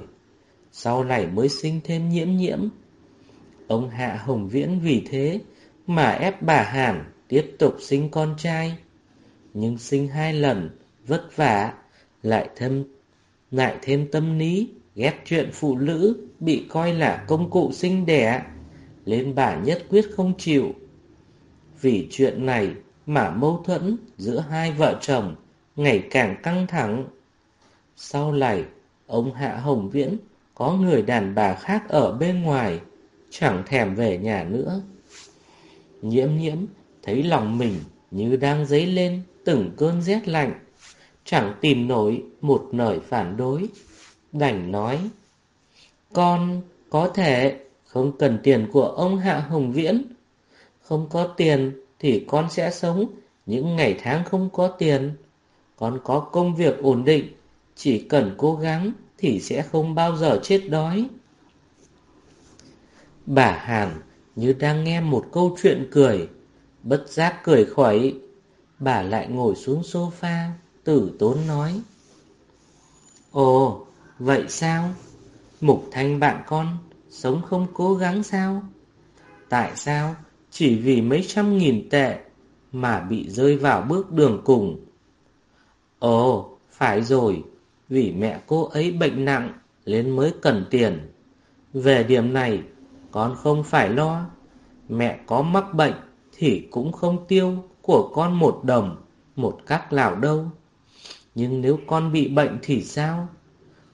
Sau này mới sinh thêm nhiễm nhiễm. Ông Hạ Hồng Viễn vì thế mà ép bà Hàn tiếp tục sinh con trai. Nhưng sinh hai lần, vất vả, lại thêm, lại thêm tâm lý, ghét chuyện phụ nữ bị coi là công cụ sinh đẻ, lên bà nhất quyết không chịu. Vì chuyện này mà mâu thuẫn giữa hai vợ chồng ngày càng căng thẳng. Sau này, ông Hạ Hồng Viễn có người đàn bà khác ở bên ngoài, chẳng thèm về nhà nữa. Nhiễm nhiễm thấy lòng mình như đang dấy lên từng cơn rét lạnh, chẳng tìm nổi một lời phản đối, đành nói. Con có thể không cần tiền của ông Hạ Hồng Viễn, không có tiền thì con sẽ sống những ngày tháng không có tiền. Con có công việc ổn định, chỉ cần cố gắng thì sẽ không bao giờ chết đói. Bà Hàn như đang nghe một câu chuyện cười, bất giác cười khỏi. Bà lại ngồi xuống sofa, tử tốn nói. Ồ, vậy sao? Mục Thanh bạn con, sống không cố gắng sao? Tại sao chỉ vì mấy trăm nghìn tệ mà bị rơi vào bước đường cùng? Ồ, phải rồi, vì mẹ cô ấy bệnh nặng nên mới cần tiền. Về điểm này, con không phải lo. Mẹ có mắc bệnh thì cũng không tiêu của con một đồng, một các nào đâu. Nhưng nếu con bị bệnh thì sao?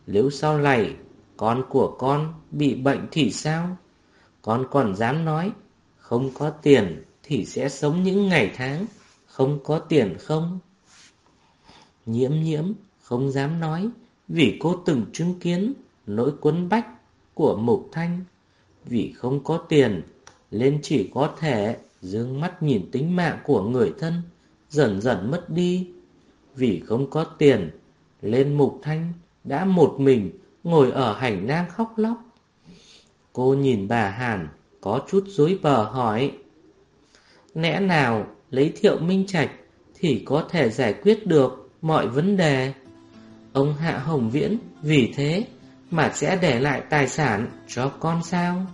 Nếu sau này con của con bị bệnh thì sao? Con còn dám nói, không có tiền thì sẽ sống những ngày tháng, không có tiền không? Nhiễm nhiễm không dám nói vì cô từng chứng kiến nỗi quấn bách của Mục Thanh. Vì không có tiền nên chỉ có thể dương mắt nhìn tính mạng của người thân, dần dần mất đi. Vì không có tiền, lên Mục Thanh đã một mình ngồi ở hành lang khóc lóc. Cô nhìn bà Hàn, có chút dối bờ hỏi. Lẽ nào lấy thiệu minh trạch thì có thể giải quyết được mọi vấn đề? Ông Hạ Hồng Viễn, vì thế mà sẽ để lại tài sản cho con sao?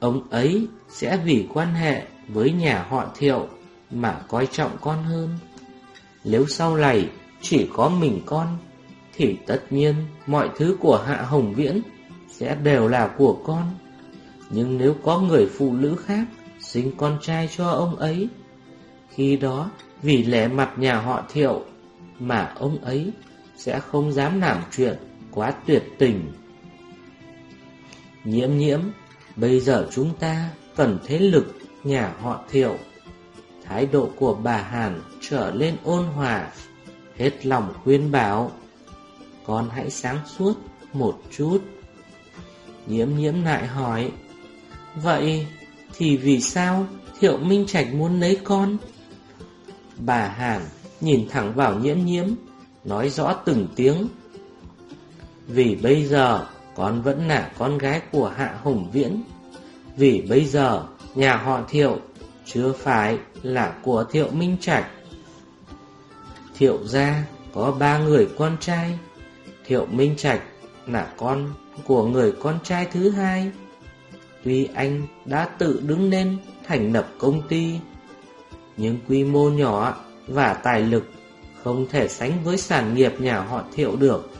Ông ấy sẽ vì quan hệ với nhà họ thiệu mà coi trọng con hơn. Nếu sau này chỉ có mình con, thì tất nhiên mọi thứ của Hạ Hồng Viễn sẽ đều là của con. Nhưng nếu có người phụ nữ khác sinh con trai cho ông ấy, khi đó vì lẽ mặt nhà họ thiệu mà ông ấy sẽ không dám làm chuyện quá tuyệt tình. Nhiễm nhiễm, bây giờ chúng ta cần thế lực nhà họ thiệu. Thái độ của bà Hàn trở lên ôn hòa, hết lòng khuyên bảo. Con hãy sáng suốt một chút. Nhiễm nhiễm lại hỏi, Vậy thì vì sao Thiệu Minh Trạch muốn lấy con? Bà Hàn nhìn thẳng vào nhiễm nhiễm, nói rõ từng tiếng. Vì bây giờ con vẫn là con gái của Hạ hùng Viễn. Vì bây giờ nhà họ Thiệu chưa phải là của Thiệu Minh Trạch. Thiệu gia có ba người con trai. Thiệu Minh Trạch là con của người con trai thứ hai. Tuy anh đã tự đứng lên thành lập công ty, nhưng quy mô nhỏ và tài lực không thể sánh với sản nghiệp nhà họ thiệu được.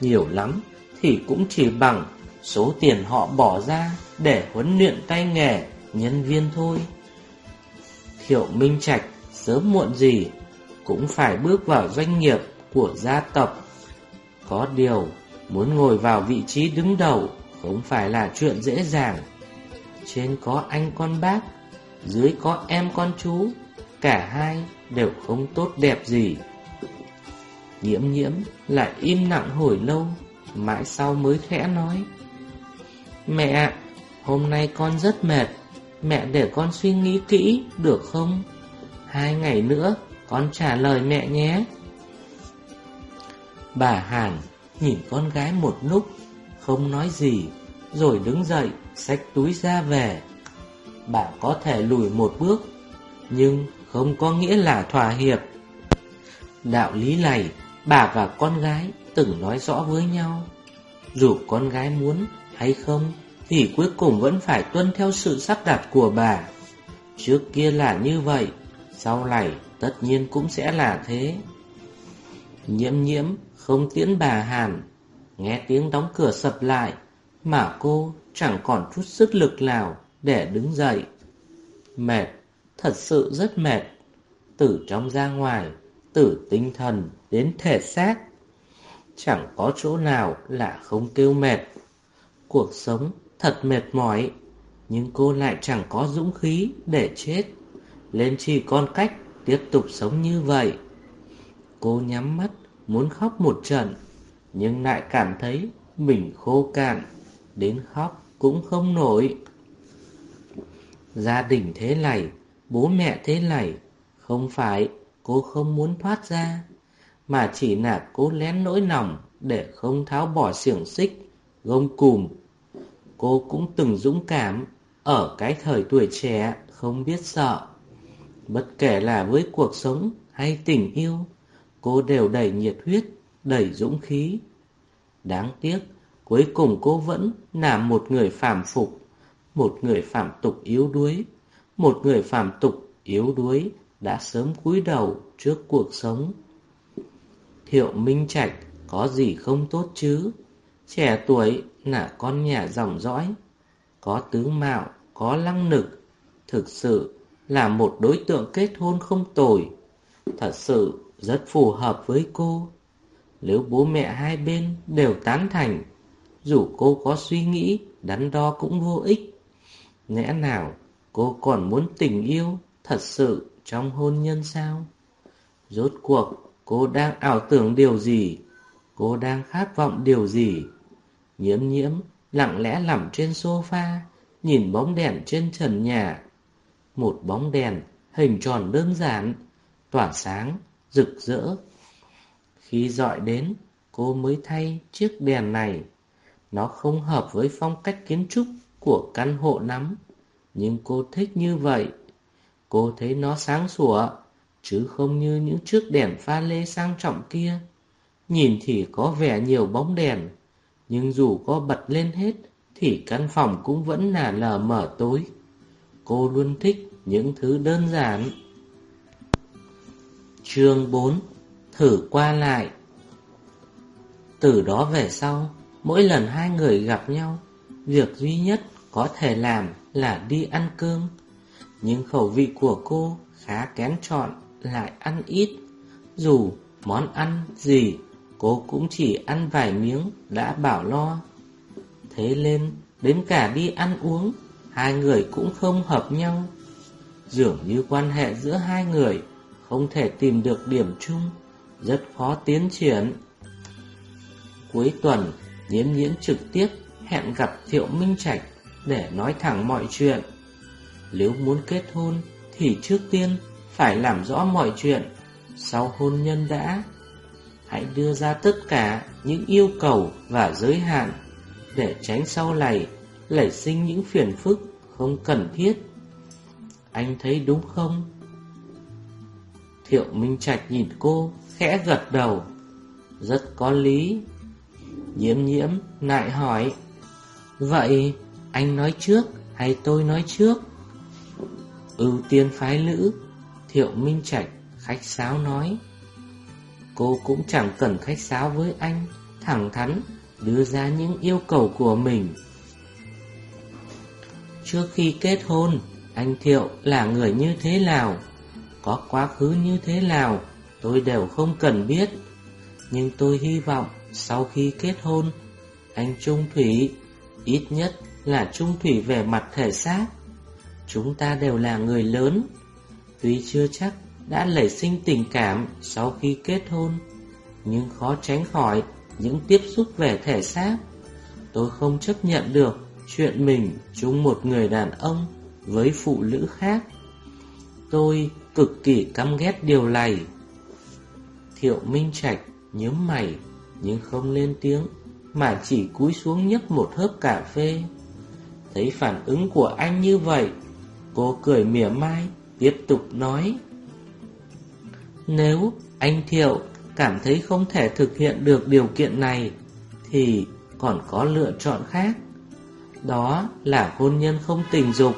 Nhiều lắm thì cũng chỉ bằng số tiền họ bỏ ra để huấn luyện tay nghề nhân viên thôi. Thiệu Minh Trạch sớm muộn gì cũng phải bước vào doanh nghiệp của gia tộc. Có điều, muốn ngồi vào vị trí đứng đầu không phải là chuyện dễ dàng. Trên có anh con bác, dưới có em con chú, cả hai đều không tốt đẹp gì. Nhiễm nhiễm lại im lặng hồi lâu, mãi sau mới khẽ nói. Mẹ, hôm nay con rất mệt, mẹ để con suy nghĩ kỹ, được không? Hai ngày nữa, con trả lời mẹ nhé. Bà Hàn nhìn con gái một lúc, không nói gì, rồi đứng dậy, xách túi ra về. Bà có thể lùi một bước, nhưng không có nghĩa là thỏa hiệp. Đạo lý này, bà và con gái từng nói rõ với nhau. Dù con gái muốn hay không, thì cuối cùng vẫn phải tuân theo sự sắp đặt của bà. Trước kia là như vậy, sau này tất nhiên cũng sẽ là thế. Nhiễm nhiễm không tiễn bà Hàn, nghe tiếng đóng cửa sập lại, mà cô chẳng còn chút sức lực nào để đứng dậy. Mệt, thật sự rất mệt, từ trong ra ngoài, từ tinh thần đến thể xác. Chẳng có chỗ nào là không kêu mệt. Cuộc sống thật mệt mỏi, nhưng cô lại chẳng có dũng khí để chết. Lên chỉ còn cách tiếp tục sống như vậy. Cô nhắm mắt, muốn khóc một trận, nhưng lại cảm thấy mình khô cạn, đến khóc cũng không nổi. Gia đình thế này, bố mẹ thế này, không phải cô không muốn thoát ra, mà chỉ là cô lén nỗi lòng để không tháo bỏ xiềng xích, gông cùm. Cô cũng từng dũng cảm, ở cái thời tuổi trẻ không biết sợ. Bất kể là với cuộc sống hay tình yêu, cô đều đầy nhiệt huyết, đầy dũng khí. Đáng tiếc, cuối cùng cô vẫn là một người phàm phục, một người phàm tục yếu đuối, một người phàm tục yếu đuối đã sớm cúi đầu trước cuộc sống. Thiệu Minh Trạch có gì không tốt chứ? Trẻ tuổi là con nhà dòng dõi, có tướng mạo, có lăng lực, thực sự là một đối tượng kết hôn không tồi, thật sự rất phù hợp với cô. Nếu bố mẹ hai bên đều tán thành, dù cô có suy nghĩ, đắn đo cũng vô ích. Lẽ nào cô còn muốn tình yêu thật sự trong hôn nhân sao? Rốt cuộc cô đang ảo tưởng điều gì? Cô đang khát vọng điều gì? Nhiễm nhiễm lặng lẽ nằm trên sofa, nhìn bóng đèn trên trần nhà. Một bóng đèn hình tròn đơn giản, tỏa sáng, rực rỡ. Khi dọi đến, cô mới thay chiếc đèn này. Nó không hợp với phong cách kiến trúc của căn hộ lắm, nhưng cô thích như vậy. Cô thấy nó sáng sủa, chứ không như những chiếc đèn pha lê sang trọng kia. Nhìn thì có vẻ nhiều bóng đèn, nhưng dù có bật lên hết thì căn phòng cũng vẫn là lờ mờ tối. Cô luôn thích những thứ đơn giản. Chương 4 Thử qua lại Từ đó về sau, mỗi lần hai người gặp nhau, việc duy nhất có thể làm là đi ăn cơm. Nhưng khẩu vị của cô khá kén chọn, lại ăn ít. Dù món ăn gì, cô cũng chỉ ăn vài miếng đã bảo lo. Thế nên, đến cả đi ăn uống, hai người cũng không hợp nhau. Dường như quan hệ giữa hai người không thể tìm được điểm chung, rất khó tiến triển. Cuối tuần, Nhiễm Nhiễm trực tiếp hẹn gặp Thiệu Minh Trạch để nói thẳng mọi chuyện. Nếu muốn kết hôn thì trước tiên phải làm rõ mọi chuyện, sau hôn nhân đã. Hãy đưa ra tất cả những yêu cầu và giới hạn để tránh sau này lẩy sinh những phiền phức không cần thiết. Anh thấy đúng không? Thiệu Minh Trạch nhìn cô, khẽ gật đầu. Rất có lý. Nhiễm nhiễm lại hỏi. Vậy anh nói trước hay tôi nói trước? Ưu tiên phái nữ, Thiệu Minh Trạch khách sáo nói. Cô cũng chẳng cần khách sáo với anh, thẳng thắn đưa ra những yêu cầu của mình. Trước khi kết hôn, anh Thiệu là người như thế nào? Có quá khứ như thế nào? Tôi đều không cần biết. Nhưng tôi hy vọng sau khi kết hôn, anh Trung Thủy ít nhất là Trung Thủy về mặt thể xác. Chúng ta đều là người lớn, tuy chưa chắc đã nảy sinh tình cảm sau khi kết hôn, nhưng khó tránh khỏi những tiếp xúc về thể xác. Tôi không chấp nhận được chuyện mình chung một người đàn ông với phụ nữ khác. Tôi cực kỳ căm ghét điều này. Thiệu Minh Trạch nhớm mày nhưng không lên tiếng mà chỉ cúi xuống nhấp một hớp cà phê. Thấy phản ứng của anh như vậy, cô cười mỉa mai, tiếp tục nói. Nếu anh Thiệu cảm thấy không thể thực hiện được điều kiện này, thì còn có lựa chọn khác. Đó là hôn nhân không tình dục.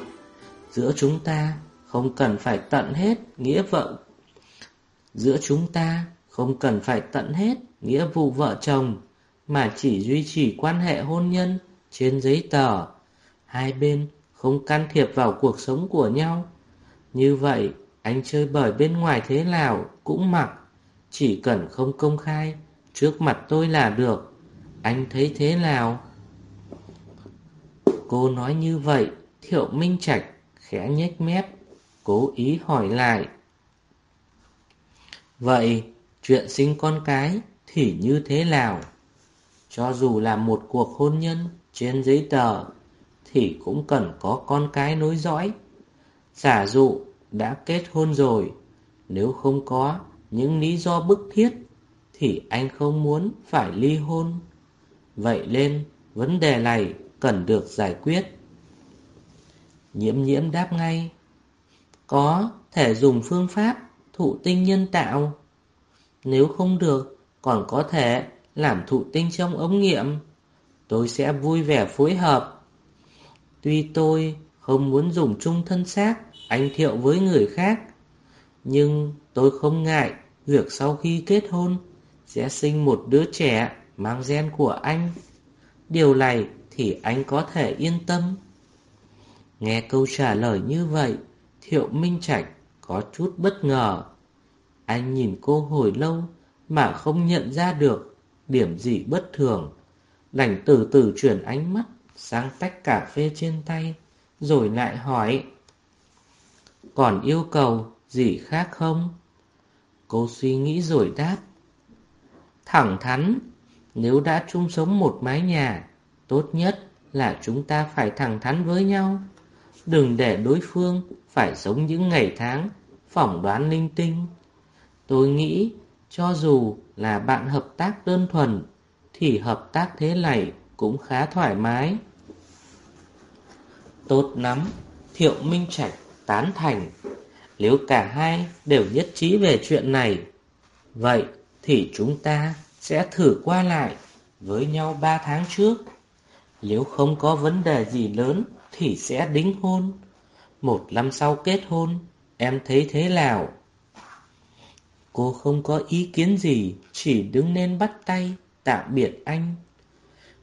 Giữa chúng ta không cần phải tận hết nghĩa vợ. Giữa chúng ta không cần phải tận hết nghĩa vụ vợ chồng, mà chỉ duy trì quan hệ hôn nhân trên giấy tờ. Hai bên không can thiệp vào cuộc sống của nhau. Như vậy, anh chơi bời bên ngoài thế nào cũng mặc, chỉ cần không công khai, trước mặt tôi là được. Anh thấy thế nào? Cô nói như vậy, Thiệu Minh Trạch khẽ nhếch mép, cố ý hỏi lại. Vậy, chuyện sinh con cái thì như thế nào? Cho dù là một cuộc hôn nhân trên giấy tờ, thì cũng cần có con cái nối dõi. Giả dụ đã kết hôn rồi, nếu không có những lý do bức thiết, thì anh không muốn phải ly hôn. Vậy nên, vấn đề này cần được giải quyết. Nhiễm nhiễm đáp ngay. Có thể dùng phương pháp thụ tinh nhân tạo. Nếu không được, còn có thể làm thụ tinh trong ống nghiệm. Tôi sẽ vui vẻ phối hợp. Tuy tôi không muốn dùng chung thân xác anh Thiệu với người khác, nhưng tôi không ngại việc sau khi kết hôn sẽ sinh một đứa trẻ mang gen của anh. Điều này thì anh có thể yên tâm. Nghe câu trả lời như vậy, Thiệu Minh Trạch có chút bất ngờ. Anh nhìn cô hồi lâu mà không nhận ra được điểm gì bất thường. Đành từ từ chuyển ánh mắt sang tách cà phê trên tay, rồi lại hỏi. Còn yêu cầu gì khác không? Cô suy nghĩ rồi đáp. Thẳng thắn, nếu đã chung sống một mái nhà, tốt nhất là chúng ta phải thẳng thắn với nhau. Đừng để đối phương phải sống những ngày tháng, phỏng đoán linh tinh. Tôi nghĩ, cho dù là bạn hợp tác đơn thuần, thì hợp tác thế này cũng khá thoải mái. Tốt lắm, Thiệu Minh Trạch tán thành. Nếu cả hai đều nhất trí về chuyện này, vậy thì chúng ta sẽ thử qua lại với nhau ba tháng trước. Nếu không có vấn đề gì lớn thì sẽ đính hôn. Một năm sau kết hôn, em thấy thế nào? Cô không có ý kiến gì, chỉ đứng lên bắt tay, tạm biệt anh.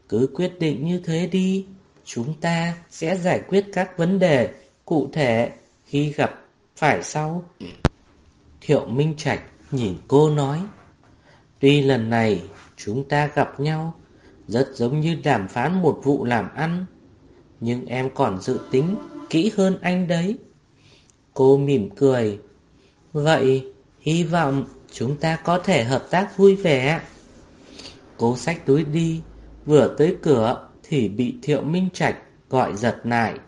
Cứ quyết định như thế đi, chúng ta sẽ giải quyết các vấn đề cụ thể khi gặp phải sau. Thiệu Minh Trạch nhìn cô nói, tuy lần này chúng ta gặp nhau rất giống như đàm phán một vụ làm ăn, nhưng em còn dự tính kỹ hơn anh đấy. Cô mỉm cười, vậy hy vọng chúng ta có thể hợp tác vui vẻ. Cô xách túi đi, vừa tới cửa thì bị Thiệu Minh Trạch gọi giật lại.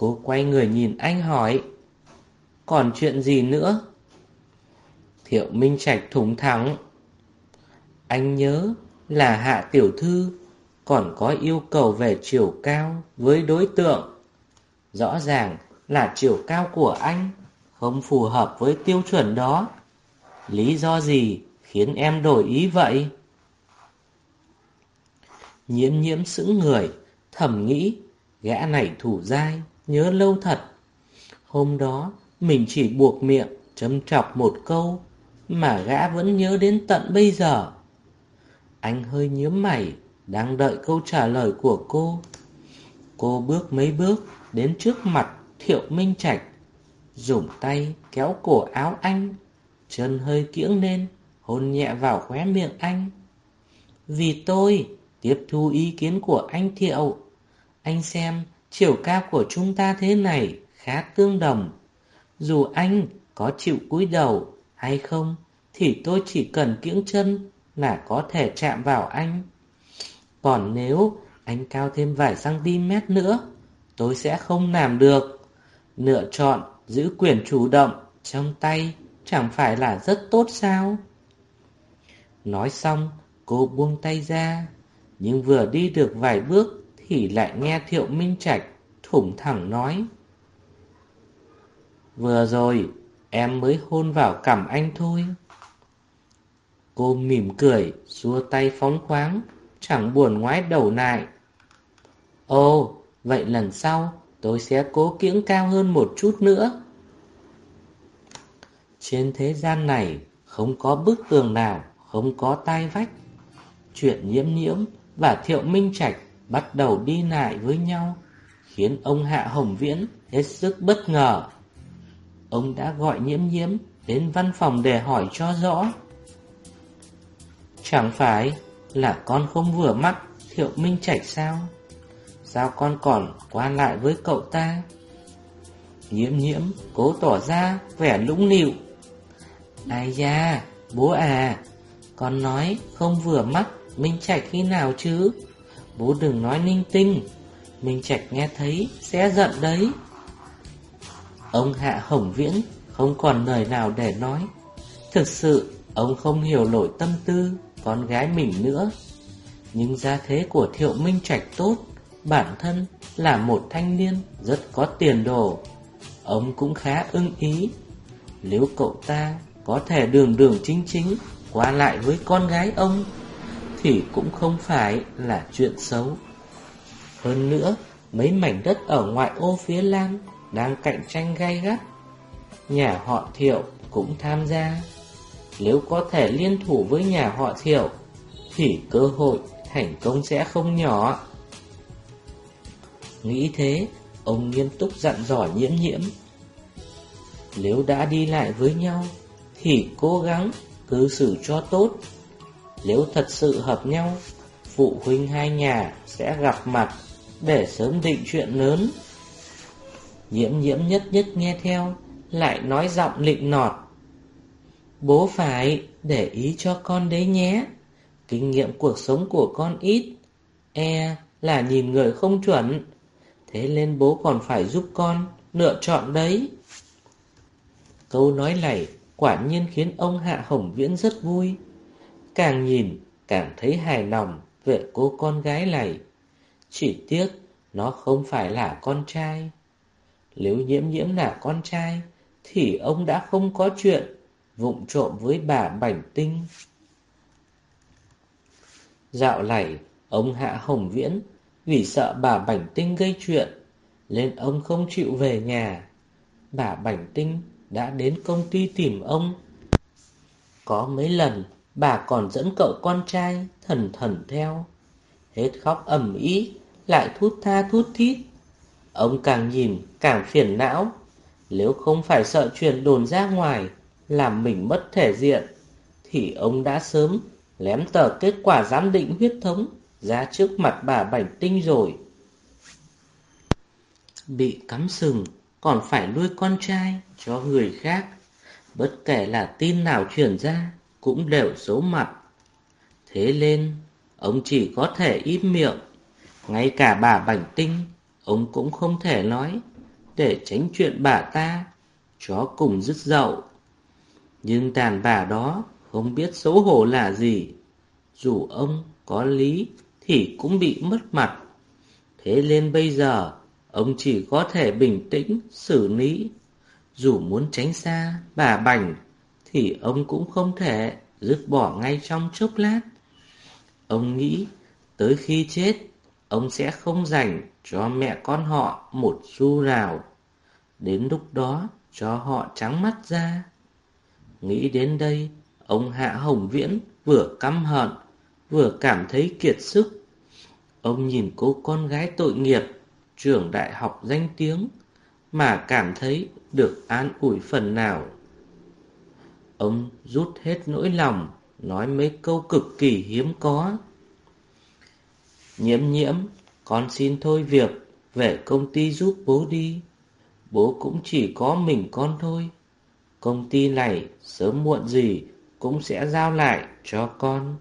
Cô quay người nhìn anh hỏi, còn chuyện gì nữa? Thiệu Minh Trạch thủng thẳng. Anh nhớ là hạ tiểu thư còn có yêu cầu về chiều cao với đối tượng. Rõ ràng là chiều cao của anh không phù hợp với tiêu chuẩn đó. Lý do gì khiến em đổi ý vậy? Nhiễm nhiễm sững người, thầm nghĩ, gã này thủ dai, nhớ lâu thật. Hôm đó, mình chỉ buộc miệng, châm chọc một câu, mà gã vẫn nhớ đến tận bây giờ. Anh hơi nhớm mày, đang đợi câu trả lời của cô. Cô bước mấy bước đến trước mặt Thiệu Minh Trạch, dùng tay kéo cổ áo anh, chân hơi kiễng lên, hôn nhẹ vào khóe miệng anh. Vì tôi tiếp thu ý kiến của anh Thiệu, anh xem chiều cao của chúng ta thế này khá tương đồng. Dù anh có chịu cúi đầu hay không, thì tôi chỉ cần kiễng chân là có thể chạm vào anh. Còn nếu anh cao thêm vài cm nữa, tôi sẽ không làm được. Lựa chọn giữ quyền chủ động trong tay chẳng phải là rất tốt sao? Nói xong, cô buông tay ra, nhưng vừa đi được vài bước thì lại nghe Thiệu Minh Trạch thủng thẳng nói. Vừa rồi, em mới hôn vào cằm anh thôi. Cô mỉm cười, xua tay phóng khoáng, chẳng buồn ngoái đầu lại. Ồ, vậy lần sau tôi sẽ cố kiễng cao hơn một chút nữa. Trên thế gian này không có bức tường nào, không có tai vách. Chuyện nhiễm nhiễm và thiệu minh trạch bắt đầu đi lại với nhau, khiến ông Hạ Hồng Viễn hết sức bất ngờ. Ông đã gọi nhiễm nhiễm đến văn phòng để hỏi cho rõ. Chẳng phải là con không vừa mắt Thiệu Minh Trạch sao? Sao con còn qua lại với cậu ta? Nhiễm nhiễm cố tỏ ra vẻ lũng nịu. Ai da, bố à, con nói không vừa mắt Minh Trạch khi nào chứ? Bố đừng nói ninh tinh, mình Trạch nghe thấy sẽ giận đấy. Ông Hạ Hồng Viễn không còn lời nào để nói. Thực sự, ông không hiểu nổi tâm tư con gái mình nữa. Nhưng gia thế của Thiệu Minh Trạch tốt, bản thân là một thanh niên rất có tiền đồ. Ông cũng khá ưng ý. Nếu cậu ta có thể đường đường chính chính qua lại với con gái ông, thì cũng không phải là chuyện xấu. Hơn nữa, mấy mảnh đất ở ngoại ô phía Lam đang cạnh tranh gay gắt. Nhà họ Thiệu cũng tham gia. Nếu có thể liên thủ với nhà họ Thiệu, thì cơ hội thành công sẽ không nhỏ. Nghĩ thế, ông nghiêm túc dặn dò nhiễm nhiễm. Nếu đã đi lại với nhau, thì cố gắng cư xử cho tốt. Nếu thật sự hợp nhau, phụ huynh hai nhà sẽ gặp mặt để sớm định chuyện lớn. Nhiễm nhiễm nhất nhất nghe theo, lại nói giọng lịnh nọt. Bố phải để ý cho con đấy nhé. Kinh nghiệm cuộc sống của con ít, e là nhìn người không chuẩn. Thế nên bố còn phải giúp con lựa chọn đấy. Câu nói này quả nhiên khiến ông Hạ Hồng Viễn rất vui. Càng nhìn, càng thấy hài lòng về cô con gái này. Chỉ tiếc, nó không phải là con trai. Nếu nhiễm nhiễm là con trai, thì ông đã không có chuyện vụng trộm với bà Bảnh Tinh. Dạo này, ông Hạ Hồng Viễn vì sợ bà Bảnh Tinh gây chuyện, nên ông không chịu về nhà. Bà Bảnh Tinh đã đến công ty tìm ông. Có mấy lần, bà còn dẫn cậu con trai thần thần theo. Hết khóc ầm ĩ, lại thút tha thút thít. Ông càng nhìn càng phiền não, nếu không phải sợ truyền đồn ra ngoài, làm mình mất thể diện, thì ông đã sớm lém tờ kết quả giám định huyết thống ra trước mặt bà Bảnh Tinh rồi. Bị cắm sừng, còn phải nuôi con trai cho người khác. Bất kể là tin nào truyền ra, cũng đều xấu mặt. Thế nên, ông chỉ có thể im miệng. Ngay cả bà Bảnh Tinh, ông cũng không thể nói, để tránh chuyện bà ta, chó cùng dứt dậu. Nhưng đàn bà đó không biết xấu hổ là gì. Dù ông có lý thì cũng bị mất mặt. Thế nên bây giờ ông chỉ có thể bình tĩnh xử lý. Dù muốn tránh xa bà Bảnh thì ông cũng không thể dứt bỏ ngay trong chốc lát. Ông nghĩ tới khi chết ông sẽ không dành cho mẹ con họ một xu nào. Đến lúc đó cho họ trắng mắt ra. Nghĩ đến đây, ông Hạ Hồng Viễn vừa căm hận, vừa cảm thấy kiệt sức. Ông nhìn cô con gái tội nghiệp, trường đại học danh tiếng, mà cảm thấy được an ủi phần nào. Ông rút hết nỗi lòng, nói mấy câu cực kỳ hiếm có. Nhiễm nhiễm, con xin thôi việc, về công ty giúp bố đi. Bố cũng chỉ có mình con thôi. Công ty này sớm muộn gì cũng sẽ giao lại cho con.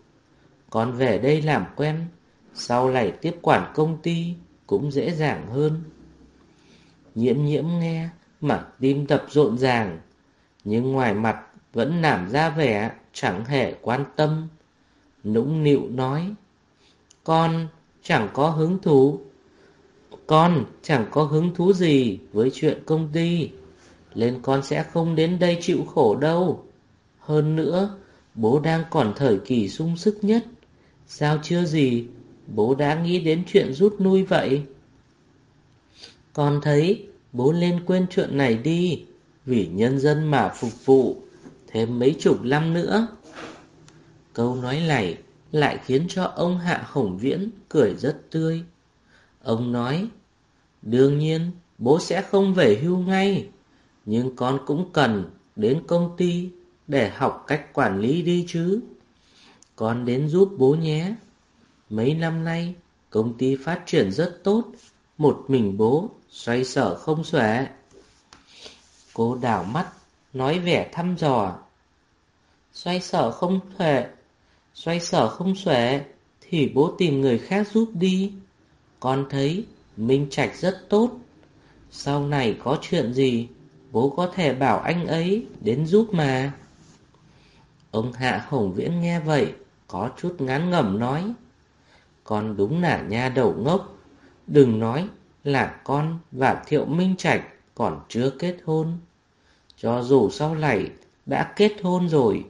Con về đây làm quen, sau này tiếp quản công ty cũng dễ dàng hơn. Nhiễm nhiễm nghe mà tim đập rộn ràng, nhưng ngoài mặt vẫn làm ra vẻ chẳng hề quan tâm. Nũng nịu nói, con chẳng có hứng thú. Con chẳng có hứng thú gì với chuyện công ty, nên con sẽ không đến đây chịu khổ đâu. Hơn nữa, bố đang còn thời kỳ sung sức nhất. Sao chưa gì, bố đã nghĩ đến chuyện rút nuôi vậy? Con thấy, bố nên quên chuyện này đi, vì nhân dân mà phục vụ, thêm mấy chục năm nữa. Câu nói này lại khiến cho ông Hạ Hồng Viễn cười rất tươi. Ông nói, đương nhiên bố sẽ không về hưu ngay, nhưng con cũng cần đến công ty để học cách quản lý đi chứ. Con đến giúp bố nhé. Mấy năm nay, công ty phát triển rất tốt, một mình bố xoay sở không xuể. Cô đảo mắt, nói vẻ thăm dò. Xoay sở không xuể, xoay sở không xuể, thì bố tìm người khác giúp đi. Con thấy Minh Trạch rất tốt. Sau này có chuyện gì, bố có thể bảo anh ấy đến giúp mà. Ông Hạ Hồng Viễn nghe vậy, có chút ngán ngẩm nói. Con đúng là nha đầu ngốc, đừng nói là con và Thiệu Minh Trạch còn chưa kết hôn. Cho dù sau này đã kết hôn rồi,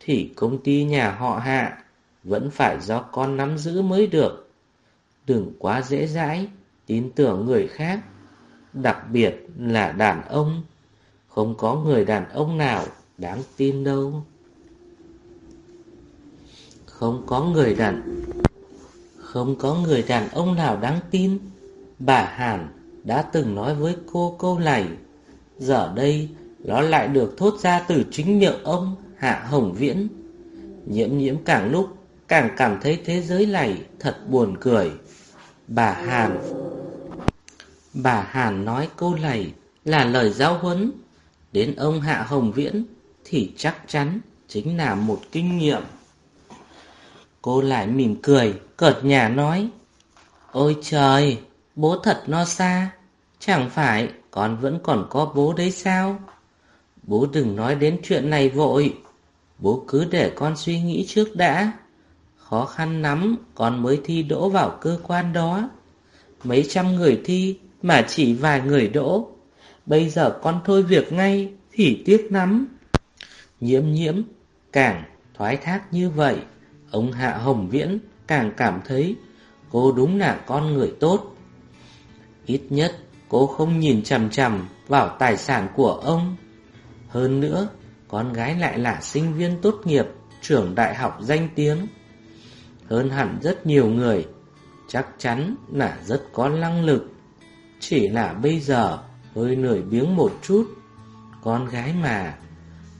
thì công ty nhà họ Hạ vẫn phải do con nắm giữ mới được. Đừng quá dễ dãi, tin tưởng người khác, đặc biệt là đàn ông. Không có người đàn ông nào đáng tin đâu. Không có người đàn Không có người đàn ông nào đáng tin Bà Hàn đã từng nói với cô câu này Giờ đây Nó lại được thốt ra từ chính miệng ông Hạ Hồng Viễn Nhiễm nhiễm càng lúc càng cảm thấy thế giới này thật buồn cười. Bà Hàn Bà Hàn nói câu này là lời giáo huấn. Đến ông Hạ Hồng Viễn thì chắc chắn chính là một kinh nghiệm. Cô lại mỉm cười, cợt nhà nói. Ôi trời, bố thật no xa. Chẳng phải con vẫn còn có bố đấy sao? Bố đừng nói đến chuyện này vội. Bố cứ để con suy nghĩ trước đã. Khó khăn lắm con mới thi đỗ vào cơ quan đó. Mấy trăm người thi mà chỉ vài người đỗ. Bây giờ con thôi việc ngay thì tiếc lắm. Nhiễm nhiễm càng thoái thác như vậy. Ông Hạ Hồng Viễn càng cảm thấy cô đúng là con người tốt. Ít nhất cô không nhìn chằm chằm vào tài sản của ông. Hơn nữa, con gái lại là sinh viên tốt nghiệp, trưởng đại học danh tiếng. Hơn hẳn rất nhiều người, chắc chắn là rất có năng lực. Chỉ là bây giờ hơi nổi biếng một chút. Con gái mà,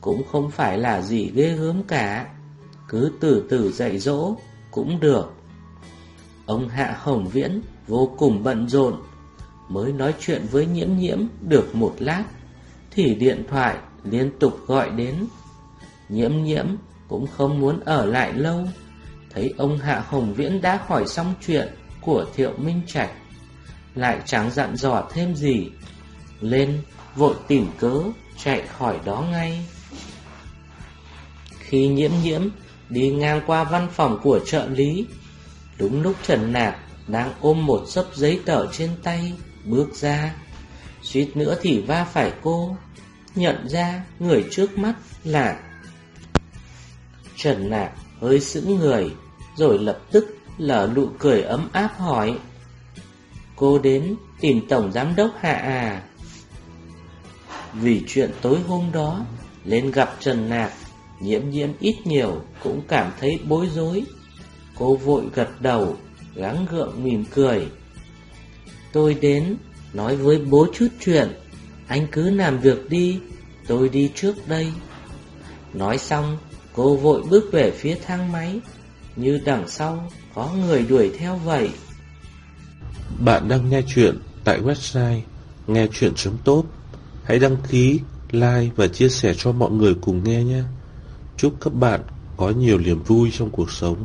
cũng không phải là gì ghê gớm cả. Cứ từ từ dạy dỗ cũng được. Ông Hạ Hồng Viễn vô cùng bận rộn, mới nói chuyện với nhiễm nhiễm được một lát, thì điện thoại liên tục gọi đến. Nhiễm nhiễm cũng không muốn ở lại lâu, thấy ông Hạ Hồng Viễn đã khỏi xong chuyện của Thiệu Minh Trạch, lại chẳng dặn dò thêm gì, lên vội tìm cớ chạy khỏi đó ngay. Khi nhiễm nhiễm đi ngang qua văn phòng của trợ lý, đúng lúc Trần Nạc đang ôm một sấp giấy tờ trên tay, bước ra, suýt nữa thì va phải cô nhận ra người trước mắt là Trần Nạc hơi sững người, rồi lập tức lở nụ cười ấm áp hỏi. Cô đến tìm Tổng Giám Đốc Hạ à? Vì chuyện tối hôm đó, lên gặp Trần Nạc, nhiễm nhiễm ít nhiều cũng cảm thấy bối rối. Cô vội gật đầu, gắng gượng mỉm cười. Tôi đến, nói với bố chút chuyện. Anh cứ làm việc đi Tôi đi trước đây. Nói xong Cô vội bước về phía thang máy. Như đằng sau Có người đuổi theo vậy. Bạn đang nghe chuyện Tại website nghe chuyện.top Hãy đăng ký, like và chia sẻ cho mọi người cùng nghe nhé. Chúc các bạn có nhiều niềm vui trong cuộc sống.